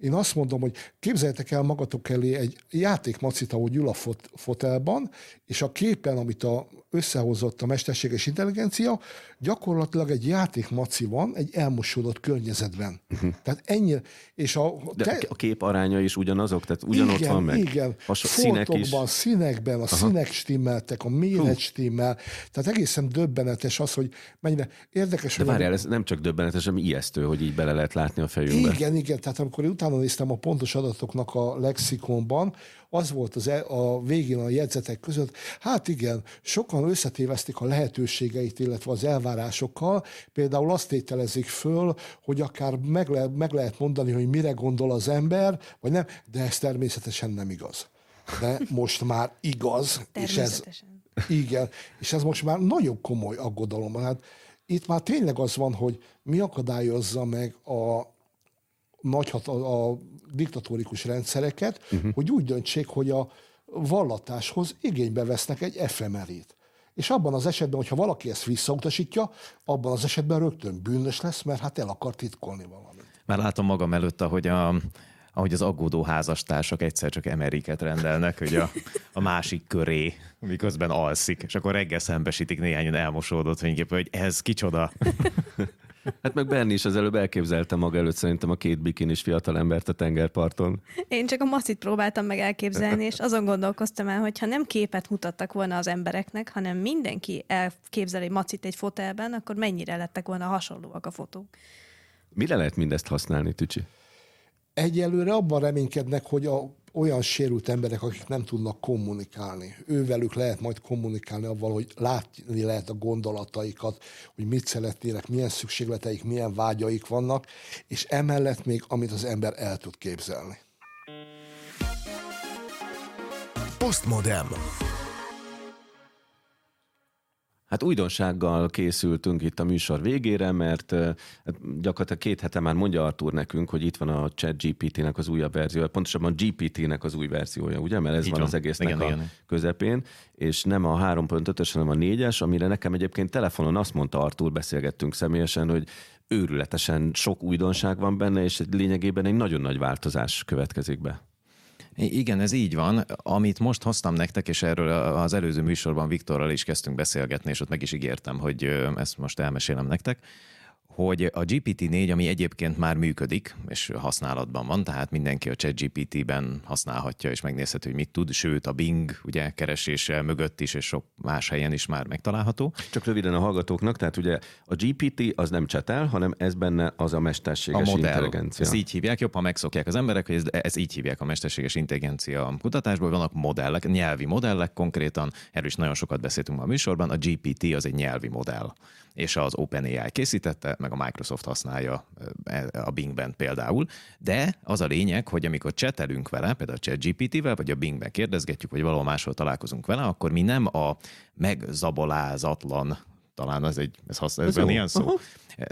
én azt mondom, hogy képzeljétek el magatok elé egy játékmacit, ahogy ül a fot- fotelban, és a képen, amit a, összehozott a mesterséges intelligencia, gyakorlatilag egy játékmaci van egy elmosódott környezetben. Uh-huh. Tehát ennyi, és a... De te... a kép aránya is ugyanazok, tehát ugyanott igen, van meg? Igen, Has, színek is. színekben, a Aha. színek stimmeltek, a méret Hú. stimmel, tehát egészen döbbenetes az, hogy mennyire érdekes. De várjál, ez nem csak döbbenetes, hanem ijesztő, hogy így bele lehet látni a fejünkbe. Igen, igen, tehát amikor utána néztem a pontos adatoknak a lexikonban, az volt az e, a végén a jegyzetek között, hát igen, sokan összetévesztik a lehetőségeit, illetve az elvárásokkal, például azt tételezik föl, hogy akár meg, le, meg lehet mondani, hogy mire gondol az ember, vagy nem, de ez természetesen nem igaz. De most már igaz, és ez, igen, és ez most már nagyon komoly aggodalom. Hát itt már tényleg az van, hogy mi akadályozza meg a nagy a, a diktatórikus rendszereket, uh-huh. hogy úgy döntsék, hogy a vallatáshoz igénybe vesznek egy efemerét. És abban az esetben, hogyha valaki ezt visszautasítja, abban az esetben rögtön bűnös lesz, mert hát el akar titkolni valamit. Már látom magam előtt, ahogy a, ahogy az aggódó házastársak egyszer csak emeriket rendelnek, hogy a, a másik köré, miközben alszik, és akkor reggel szembesítik néhányan elmosódott fényképpen, hogy ez kicsoda. Hát meg Berni is az előbb elképzelte maga előtt szerintem a két bikinis embert a tengerparton. Én csak a macit próbáltam meg elképzelni, és azon gondolkoztam el, hogy ha nem képet mutattak volna az embereknek, hanem mindenki elképzel egy macit egy fotelben, akkor mennyire lettek volna hasonlóak a fotók. Mire lehet mindezt használni, Tücsi? Egyelőre abban reménykednek, hogy a olyan sérült emberek, akik nem tudnak kommunikálni. Ővelük lehet majd kommunikálni avval, hogy látni lehet a gondolataikat, hogy mit szeretnének, milyen szükségleteik, milyen vágyaik vannak, és emellett még, amit az ember el tud képzelni. Postmodem. Hát újdonsággal készültünk itt a műsor végére, mert hát gyakorlatilag két hete már mondja Artur nekünk, hogy itt van a chat GPT-nek az újabb verziója, pontosabban GPT-nek az új verziója, ugye? Mert ez Így van az egésznek igen, a igen. közepén, és nem a 3.5-ös, hanem a 4-es, amire nekem egyébként telefonon azt mondta Artur, beszélgettünk személyesen, hogy őrületesen sok újdonság van benne, és lényegében egy nagyon nagy változás következik be. Igen, ez így van. Amit most hoztam nektek, és erről az előző műsorban Viktorral is kezdtünk beszélgetni, és ott meg is ígértem, hogy ezt most elmesélem nektek hogy a GPT-4, ami egyébként már működik, és használatban van, tehát mindenki a ChatGPT-ben használhatja, és megnézheti, hogy mit tud, sőt a Bing ugye keresése mögött is, és sok más helyen is már megtalálható. Csak röviden a hallgatóknak, tehát ugye a GPT az nem csetel, hanem ez benne az a mesterséges a modell, intelligencia. Ezt így hívják, jobb, ha megszokják az emberek, hogy ez, ez így hívják a mesterséges intelligencia kutatásból, vannak modellek, nyelvi modellek konkrétan, erről is nagyon sokat beszéltünk a műsorban, a GPT az egy nyelvi modell és az OpenAI készítette, meg a Microsoft használja e, a Bingben például, de az a lényeg, hogy amikor csetelünk vele, például a ChatGPT-vel, vagy a Bingben kérdezgetjük, vagy valahol máshol találkozunk vele, akkor mi nem a megzabolázatlan talán ez egy, ez, hasz, ez, ilyen szó. Uh-huh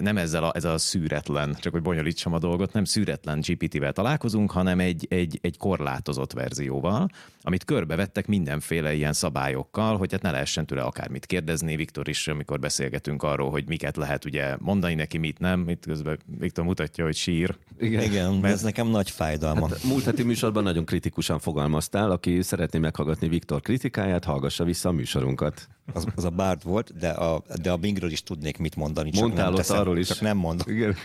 nem ezzel a, ez a szűretlen, csak hogy bonyolítsam a dolgot, nem szűretlen GPT-vel találkozunk, hanem egy, egy, egy korlátozott verzióval, amit körbevettek mindenféle ilyen szabályokkal, hogy hát ne lehessen tőle akármit kérdezni. Viktor is, amikor beszélgetünk arról, hogy miket lehet ugye mondani neki, mit nem, itt közben Viktor mutatja, hogy sír. Igen, Igen mert ez nekem nagy fájdalma. Hát, múlt heti műsorban nagyon kritikusan fogalmaztál, aki szeretné meghallgatni Viktor kritikáját, hallgassa vissza a műsorunkat. Az, az a Bárd volt, de a, de a Bingről is tudnék mit mondani. Csak Mondtál ott arról is. Csak nem mondom. Igen.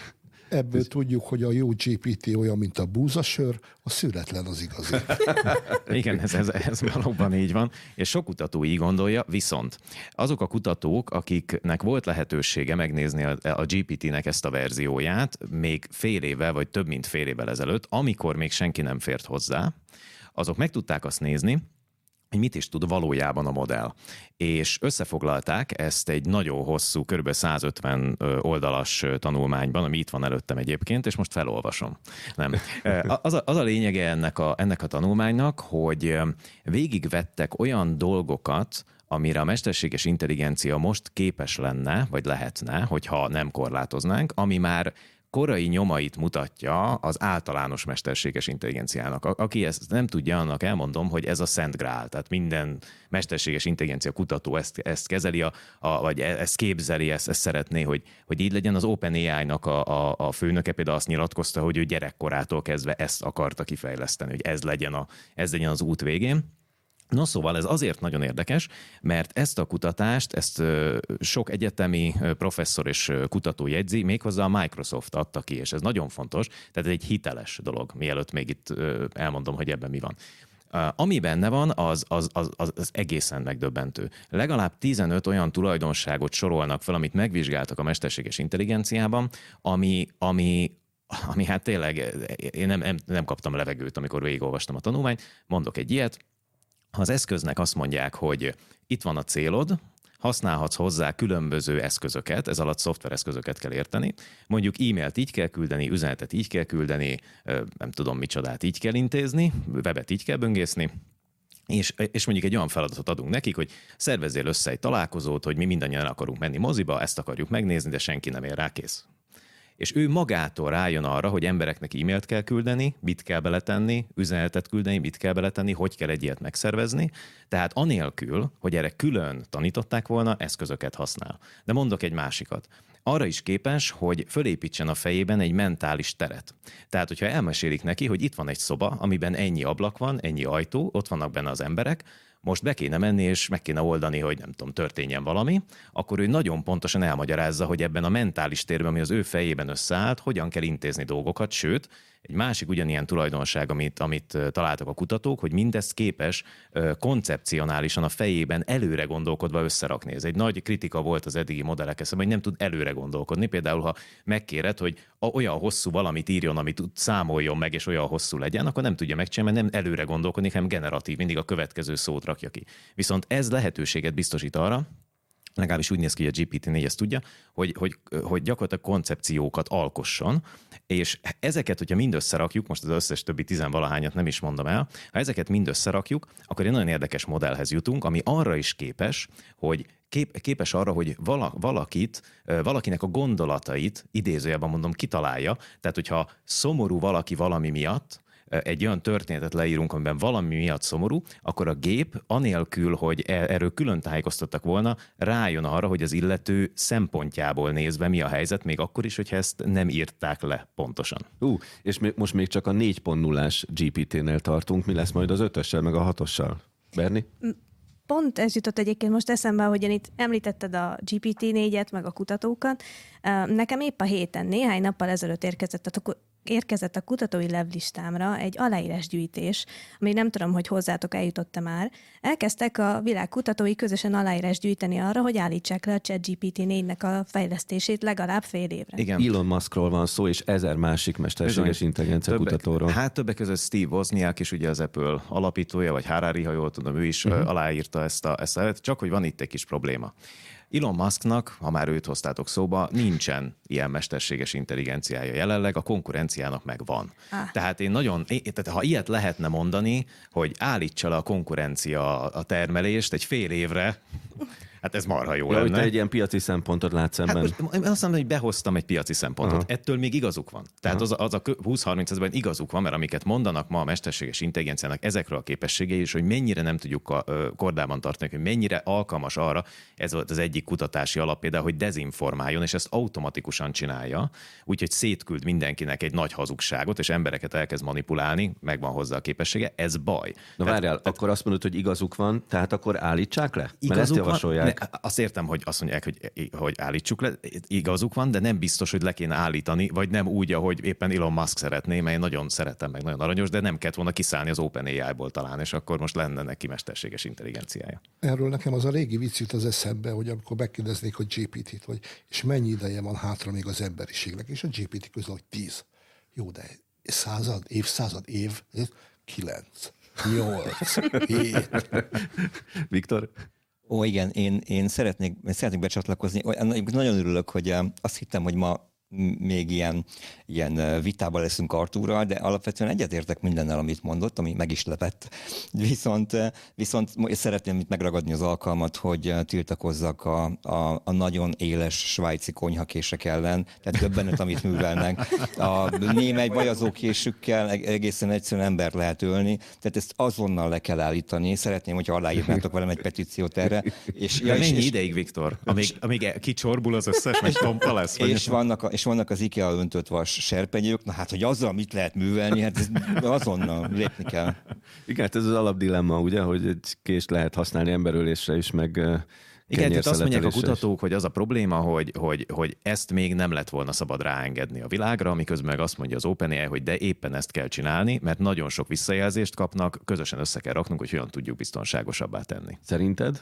Ebből tudjuk, hogy a jó GPT olyan, mint a búzasör, a születlen az igazi. <laughs> Igen, ez, ez, ez valóban így van, és sok kutató így gondolja, viszont azok a kutatók, akiknek volt lehetősége megnézni a, a GPT-nek ezt a verzióját, még fél évvel, vagy több mint fél évvel ezelőtt, amikor még senki nem fért hozzá, azok meg tudták azt nézni, hogy mit is tud valójában a modell. És összefoglalták ezt egy nagyon hosszú, kb. 150 oldalas tanulmányban, ami itt van előttem egyébként, és most felolvasom. Nem. Az a, az a lényege ennek a, ennek a tanulmánynak, hogy végigvettek olyan dolgokat, amire a mesterséges intelligencia most képes lenne, vagy lehetne, hogyha nem korlátoznánk, ami már korai nyomait mutatja az általános mesterséges intelligenciának. A, aki ezt nem tudja, annak elmondom, hogy ez a szent grál. Tehát minden mesterséges intelligencia kutató ezt, ezt kezeli, a, a, vagy e, ezt képzeli, ezt, ezt szeretné, hogy, hogy így legyen. Az OpenAI-nak a, a, a főnöke például azt nyilatkozta, hogy ő gyerekkorától kezdve ezt akarta kifejleszteni, hogy ez legyen, a, ez legyen az út végén. No szóval ez azért nagyon érdekes, mert ezt a kutatást, ezt sok egyetemi professzor és kutató jegyzi, méghozzá a Microsoft adta ki, és ez nagyon fontos, tehát egy hiteles dolog, mielőtt még itt elmondom, hogy ebben mi van. Ami benne van, az, az, az, az egészen megdöbbentő. Legalább 15 olyan tulajdonságot sorolnak fel, amit megvizsgáltak a mesterséges intelligenciában, ami, ami, ami hát tényleg, én nem, nem, nem kaptam levegőt, amikor végigolvastam a tanulmányt. Mondok egy ilyet, az eszköznek azt mondják, hogy itt van a célod, használhatsz hozzá különböző eszközöket, ez alatt szoftvereszközöket kell érteni. Mondjuk e-mailt így kell küldeni, üzenetet így kell küldeni, nem tudom micsodát így kell intézni, webet így kell böngészni, és, és mondjuk egy olyan feladatot adunk nekik, hogy szervezzél össze egy találkozót, hogy mi mindannyian akarunk menni moziba, ezt akarjuk megnézni, de senki nem ér rá, kész és ő magától rájön arra, hogy embereknek e-mailt kell küldeni, mit kell beletenni, üzenetet küldeni, mit kell beletenni, hogy kell egy ilyet megszervezni. Tehát anélkül, hogy erre külön tanították volna, eszközöket használ. De mondok egy másikat arra is képes, hogy fölépítsen a fejében egy mentális teret. Tehát, hogyha elmesélik neki, hogy itt van egy szoba, amiben ennyi ablak van, ennyi ajtó, ott vannak benne az emberek, most be kéne menni, és meg kéne oldani, hogy nem tudom, történjen valami, akkor ő nagyon pontosan elmagyarázza, hogy ebben a mentális térben, ami az ő fejében összeállt, hogyan kell intézni dolgokat, sőt, egy másik ugyanilyen tulajdonság, amit, amit találtak a kutatók, hogy mindezt képes koncepcionálisan a fejében előre gondolkodva összerakni. Ez egy nagy kritika volt az eddigi modellek eszemben, hogy nem tud előre gondolkodni. Például, ha megkéred, hogy olyan hosszú valamit írjon, amit számoljon meg, és olyan hosszú legyen, akkor nem tudja megcsinálni, mert nem előre gondolkodni, hanem generatív, mindig a következő szót rakja ki. Viszont ez lehetőséget biztosít arra, legalábbis úgy néz ki, hogy a GPT-4 ezt tudja, hogy, hogy, hogy gyakorlatilag koncepciókat alkosson, és ezeket, hogyha mind összerakjuk, most az összes többi tizenvalahányat nem is mondom el, ha ezeket mind összerakjuk, akkor egy nagyon érdekes modellhez jutunk, ami arra is képes, hogy kép, képes arra, hogy vala, valakit, valakinek a gondolatait, idézőjelben mondom, kitalálja. Tehát, hogyha szomorú valaki valami miatt, egy olyan történetet leírunk, amiben valami miatt szomorú, akkor a gép anélkül, hogy e- erről külön tájékoztattak volna, rájön arra, hogy az illető szempontjából nézve mi a helyzet, még akkor is, hogyha ezt nem írták le pontosan. Ú, és még, most még csak a 4.0-ás GPT-nél tartunk, mi lesz majd az ötössel, meg a hatossal? Berni? Pont ez jutott egyébként most eszembe, hogy itt említetted a GPT-4-et, meg a kutatókat. Nekem épp a héten, néhány nappal ezelőtt érkezett a érkezett a kutatói levlistámra egy aláírásgyűjtés, ami nem tudom, hogy hozzátok eljutott-e már. Elkezdtek a világ kutatói közösen aláírás gyűjteni arra, hogy állítsák le a ChatGPT 4-nek a fejlesztését legalább fél évre. Igen. Elon Muskról van szó, és ezer másik mesterséges intelligencia többek, kutatóról. Hát többek között Steve Wozniak is ugye az Apple alapítója, vagy Harari, ha jól tudom, ő is uh-huh. aláírta ezt a, ezt a, csak hogy van itt egy kis probléma. Elon Musknak, ha már őt hoztátok szóba, nincsen ilyen mesterséges intelligenciája jelenleg, a konkurenciának meg van. Ah. Tehát én nagyon, tehát ha ilyet lehetne mondani, hogy állítsa le a konkurencia a termelést egy fél évre, Hát ez marha jó ja, lenne. Hogy te egy ilyen piaci szempontot látsz hát szemben. Hát most, azt mondom, hogy behoztam egy piaci szempontot. Aha. Ettől még igazuk van. Tehát az, az a 20-30 ezben igazuk van, mert amiket mondanak ma a mesterséges intelligenciának ezekről a képességei, és hogy mennyire nem tudjuk kordában tartani, hogy mennyire alkalmas arra, ez volt az egyik kutatási alap például, hogy dezinformáljon, és ezt automatikusan csinálja, úgyhogy szétküld mindenkinek egy nagy hazugságot, és embereket elkezd manipulálni, megvan hozzá a képessége, ez baj. Na várjál, tehát, akkor azt mondod, hogy igazuk van, tehát akkor állítsák le? Igazuk Mert ezt javasolják. Ne, azt értem, hogy azt mondják, hogy, hogy állítsuk le, igazuk van, de nem biztos, hogy le kéne állítani, vagy nem úgy, ahogy éppen Elon Musk szeretné, mert én nagyon szeretem, meg nagyon aranyos, de nem kellett volna kiszállni az OpenAI-ból talán, és akkor most lenne neki mesterséges intelligenciája. Erről nekem az a régi vicc jut az eszembe, hogy amikor megkérdeznék a GPT-t, hogy és mennyi ideje van hátra még az emberiségnek, és a GPT közül, hogy tíz. Jó, de század, évszázad, év, kilenc, nyolc, hét. <laughs> Viktor? Ó, igen, én, én szeretnék, szeretnék becsatlakozni. Nagyon örülök, hogy azt hittem, hogy ma még ilyen, ilyen vitában leszünk Artúrral, de alapvetően egyetértek mindennel, amit mondott, ami meg is lepett. <laughs> Viszont, viszont szeretném itt megragadni az alkalmat, hogy tiltakozzak a, a, a nagyon éles svájci konyhakések ellen, tehát többenet, amit művelnek. A némely bajazókésükkel egészen egyszerűen ember lehet ölni, tehát ezt azonnal le kell állítani. Szeretném, hogyha aláírnátok velem egy petíciót erre. És, ja, és, és, ideig, Viktor? Amíg, amíg kicsorbul az összes, meg tompa lesz? És vannak, a, és vannak az IKEA öntött vas serpenyők, na hát, hogy azzal mit lehet művelni, hát ez azonnal lépni kell. Igen, hát ez az alapdilemma, ugye, hogy egy kést lehet használni emberölésre is, meg igen, tehát azt mondják a kutatók, hogy az a probléma, hogy, hogy, hogy ezt még nem lett volna szabad ráengedni a világra, miközben meg azt mondja az OpenAI, hogy de éppen ezt kell csinálni, mert nagyon sok visszajelzést kapnak, közösen össze kell raknunk, hogy hogyan tudjuk biztonságosabbá tenni. Szerinted?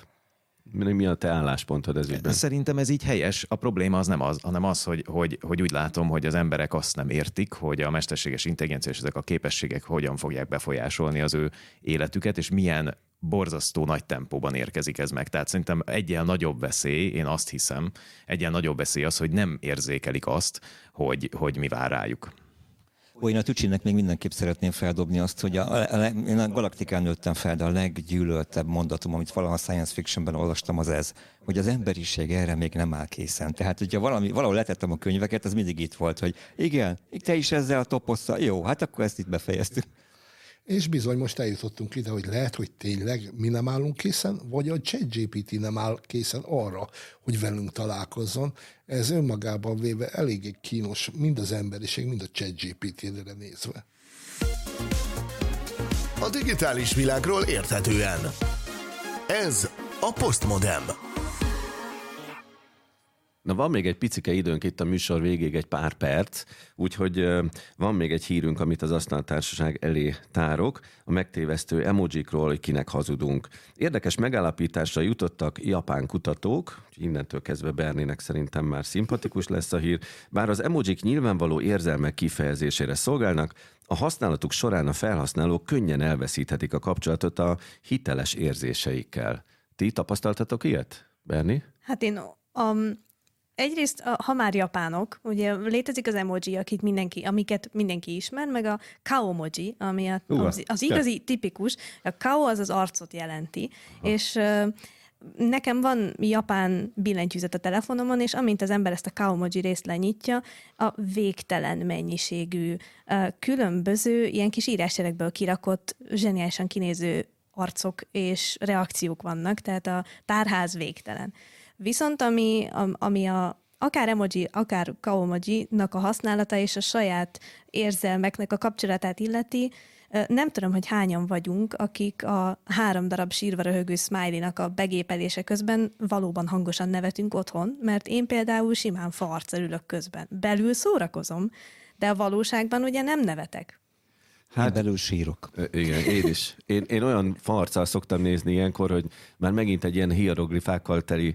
Mi a te álláspontod ez ügyben? Szerintem ez így helyes. A probléma az nem az, hanem az, hogy, hogy, hogy úgy látom, hogy az emberek azt nem értik, hogy a mesterséges intelligencia és ezek a képességek hogyan fogják befolyásolni az ő életüket, és milyen borzasztó nagy tempóban érkezik ez meg. Tehát szerintem egyel nagyobb veszély, én azt hiszem, egyel nagyobb veszély az, hogy nem érzékelik azt, hogy, hogy mi vár rájuk. Ó, én a Tücsinek még mindenképp szeretném feldobni azt, hogy a, a, a, én a Galaktikán nőttem fel, de a leggyűlöltebb mondatom, amit valaha science fictionben olvastam, az ez, hogy az emberiség erre még nem áll készen. Tehát, hogyha valami, valahol letettem a könyveket, az mindig itt volt, hogy igen, te is ezzel a toposszal, jó, hát akkor ezt itt befejeztük. És bizony most eljutottunk ide, hogy lehet, hogy tényleg mi nem állunk készen, vagy a ChatGPT nem áll készen arra, hogy velünk találkozzon. Ez önmagában véve eléggé kínos mind az emberiség, mind a ChatGPT-re nézve. A digitális világról érthetően. Ez a Postmodem. Na van még egy picike időnk itt a műsor végéig, egy pár perc, úgyhogy van még egy hírünk, amit az Asztaltársaság elé tárok, a megtévesztő emojikról, hogy kinek hazudunk. Érdekes megállapításra jutottak japán kutatók, innentől kezdve Bernének szerintem már szimpatikus lesz a hír, bár az emojik nyilvánvaló érzelmek kifejezésére szolgálnak, a használatuk során a felhasználók könnyen elveszíthetik a kapcsolatot a hiteles érzéseikkel. Ti tapasztaltatok ilyet, Berni? Hát én um, egyrészt, ha már japánok, ugye létezik az emoji, akit mindenki, amiket mindenki ismer, meg a kaomoji, ami a, az, az igazi tipikus. A kao az az arcot jelenti, Aha. és nekem van japán billentyűzet a telefonomon, és amint az ember ezt a kaomoji részt lenyitja, a végtelen mennyiségű, különböző ilyen kis írásszerekből kirakott, zseniálisan kinéző arcok és reakciók vannak, tehát a tárház végtelen. Viszont ami, ami a, akár emoji, akár kaomoji-nak a használata és a saját érzelmeknek a kapcsolatát illeti, nem tudom, hogy hányan vagyunk, akik a három darab sírva röhögő smiley a begépelése közben valóban hangosan nevetünk otthon, mert én például simán farccal ülök közben. Belül szórakozom, de a valóságban ugye nem nevetek. Hát, én belül sírok. Igen, én is. Én, én olyan farccal szoktam nézni ilyenkor, hogy már megint egy ilyen hieroglifákkal teli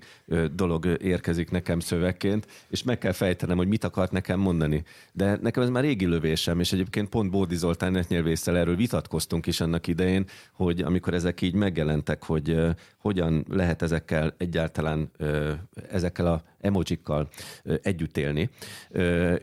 dolog érkezik nekem szövegként, és meg kell fejtenem, hogy mit akart nekem mondani. De nekem ez már régi lövésem, és egyébként pont Bódi Zoltán netnyelvésszel erről vitatkoztunk is annak idején, hogy amikor ezek így megjelentek, hogy hogyan lehet ezekkel egyáltalán ezekkel a emojikkal együtt élni.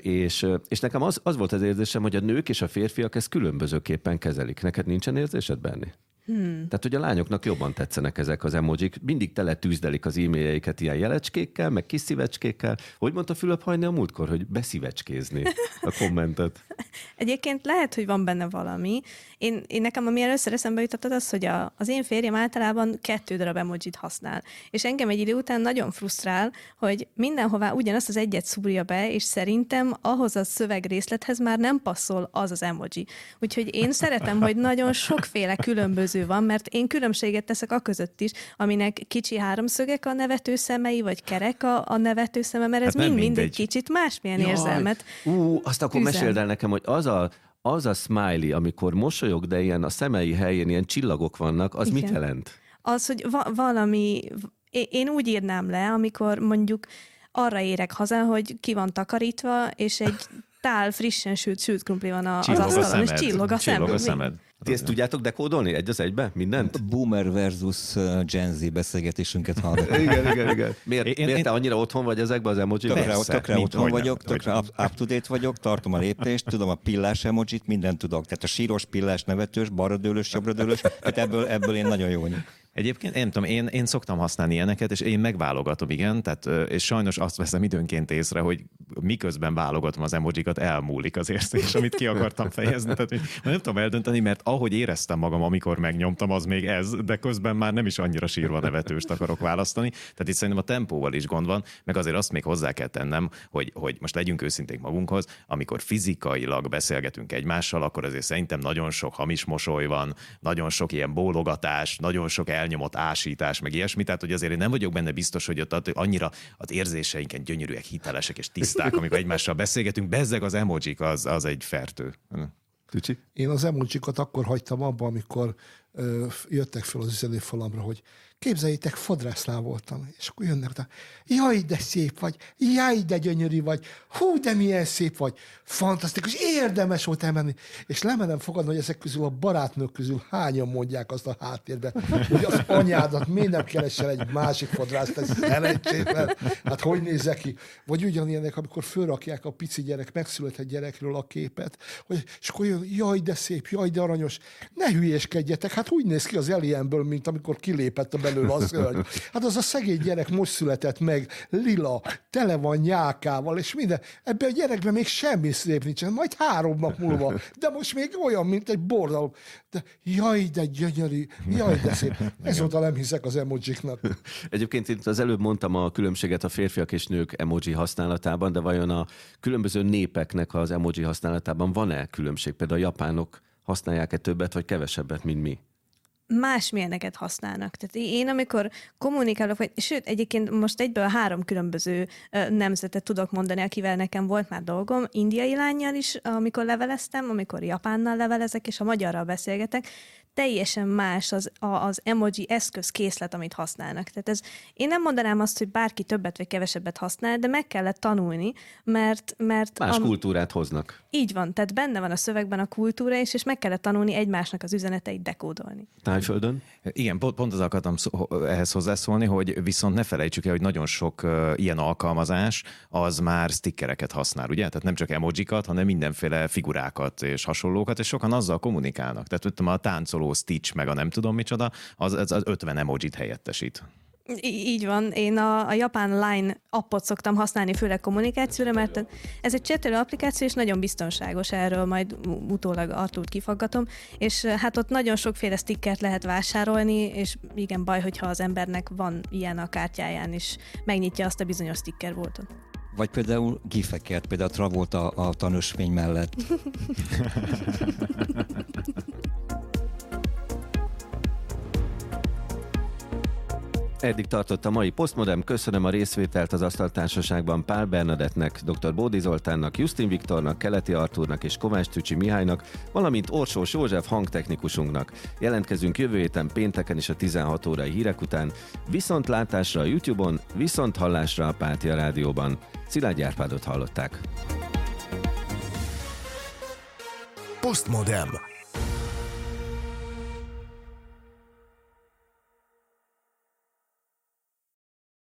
És, és nekem az, az volt az érzésem, hogy a nők és a férfiak ezt különbözőképpen kezelik. Neked nincsen érzésed, Benni? Hmm. Tehát, hogy a lányoknak jobban tetszenek ezek az emojik. Mindig tele tűzdelik az e-mailjeiket ilyen jelecskékkel, meg kis szívecskékkel. Hogy mondta Fülöp Hajni a múltkor, hogy beszívecskézni a kommentet? <laughs> Egyébként lehet, hogy van benne valami. Én, én nekem, ami először eszembe jutott, az, hogy a, az én férjem általában kettő darab emojit használ. És engem egy idő után nagyon frusztrál, hogy mindenhová ugyanazt az egyet szúrja be, és szerintem ahhoz a szövegrészlethez már nem passzol az az emoji. Úgyhogy én szeretem, hogy nagyon sokféle különböző különböző van, mert én különbséget teszek a között is, aminek kicsi háromszögek a nevető szemei, vagy kerek a, a nevető szeme, mert ez hát mind mindegy kicsit másmilyen Jaj. érzelmet. Ú, azt akkor üzen. meséld el nekem, hogy az a, az a smiley, amikor mosolyog, de ilyen a szemei helyén ilyen csillagok vannak, az Igen. mit jelent? Az, hogy va- valami, én úgy írnám le, amikor mondjuk arra érek haza, hogy ki van takarítva, és egy tál frissen sült, sült krumpli van a, az asztalon, és csillog a, csillog a szemed. Ti ezt tudjátok dekódolni egy az egybe? Mindent? Boomer versus uh, Gen Z beszélgetésünket hallgatom. <laughs> igen, igen, igen. Miért, én, miért én, te annyira otthon vagy ezekben az emojikban? Tökre, tökre otthon vagyok, tökre up-to-date vagyok, tartom a lépést, tudom a pillás emojit, mindent tudok. Tehát a síros, pillás, nevetős, balradőlös, jobbradőlös, hát ebből, ebből én nagyon jó vagyok. Egyébként én tudom, én, én szoktam használni ilyeneket, és én megválogatom, igen, tehát, és sajnos azt veszem időnként észre, hogy miközben válogatom az emojikat, elmúlik az érzés, amit ki akartam fejezni. Tehát, nem tudom eldönteni, mert ahogy éreztem magam, amikor megnyomtam, az még ez, de közben már nem is annyira sírva nevetőst akarok választani. Tehát itt szerintem a tempóval is gond van, meg azért azt még hozzá kell tennem, hogy, hogy most legyünk őszinték magunkhoz, amikor fizikailag beszélgetünk egymással, akkor azért szerintem nagyon sok hamis mosoly van, nagyon sok ilyen bólogatás, nagyon sok el elnyomott ásítás, meg ilyesmi, tehát hogy azért én nem vagyok benne biztos, hogy ott annyira az érzéseinken gyönyörűek, hitelesek és tiszták, amikor egymással beszélgetünk, bezzeg az emojik az, az egy fertő. Tücsi? Én az emojikat akkor hagytam abba, amikor ö, jöttek fel az üzenőfalamra, hogy Képzeljétek, fodrászlá voltam, és akkor jönnek utána, jaj, de szép vagy, jaj, de gyönyörű vagy, hú, de milyen szép vagy, fantasztikus, érdemes volt elmenni. És lemenem fogadni, hogy ezek közül a barátnők közül hányan mondják azt a háttérbe, hogy az anyádat miért nem keresel egy másik fodrászt, ez szerencsétlen, hát hogy nézek ki? Vagy ugyanilyenek, amikor fölrakják a pici gyerek, megszületett gyerekről a képet, hogy, és akkor jön, jaj, de szép, jaj, de aranyos, ne hülyéskedjetek, hát úgy néz ki az Elienből, mint amikor kilépett a belőle az hölgy. Hát az a szegény gyerek most született meg, lila, tele van nyákával, és minden. Ebben a gyerekben még semmi szép nincsen, majd három nap múlva. De most még olyan, mint egy bordalom. De jaj, de gyönyörű, jaj, de szép. Ezóta nem hiszek az emojiknak. Egyébként itt az előbb mondtam a különbséget a férfiak és nők emoji használatában, de vajon a különböző népeknek az emoji használatában van-e különbség? Például a japánok használják-e többet vagy kevesebbet, mint mi? Másmilyeneket használnak. Tehát én, amikor kommunikálok, vagy, sőt, egyébként most egyből három különböző nemzetet tudok mondani, akivel nekem volt már dolgom, indiai lányjal is, amikor leveleztem, amikor japánnal levelezek, és a magyarral beszélgetek, teljesen más az, az emoji eszközkészlet, amit használnak. Tehát ez, én nem mondanám azt, hogy bárki többet vagy kevesebbet használ, de meg kellett tanulni, mert... mert más a, kultúrát hoznak. Így van, tehát benne van a szövegben a kultúra is, és meg kellett tanulni egymásnak az üzeneteit dekódolni. Tájföldön? Igen, pont, pont az akartam szó, ehhez hozzászólni, hogy viszont ne felejtsük el, hogy nagyon sok uh, ilyen alkalmazás az már stickereket használ, ugye? Tehát nem csak emojikat, hanem mindenféle figurákat és hasonlókat, és sokan azzal kommunikálnak. Tehát tudom, a táncoló Stitch, meg a nem tudom micsoda, az, az, az 50 emojit helyettesít. Így van, én a, a japán Line appot szoktam használni, főleg kommunikációra, mert ez egy csetelő applikáció, és nagyon biztonságos, erről majd utólag Artúrt kifaggatom, és hát ott nagyon sokféle stickert lehet vásárolni, és igen, baj, hogyha az embernek van ilyen a kártyáján, és megnyitja azt a bizonyos sticker voltot. Vagy például gifeket, például Travolta a, a mellett. <laughs> Eddig tartott a mai Postmodem. Köszönöm a részvételt az Asztaltársaságban Pál Bernadettnek, dr. Bódi Zoltánnak, Justin Viktornak, Keleti Artúrnak és Kovács Tücsi Mihálynak, valamint Orsós József hangtechnikusunknak. Jelentkezünk jövő héten pénteken is a 16 órai hírek után. Viszont látásra a YouTube-on, viszont hallásra a Pátia Rádióban. Szilágy Árpádot hallották. Postmodem.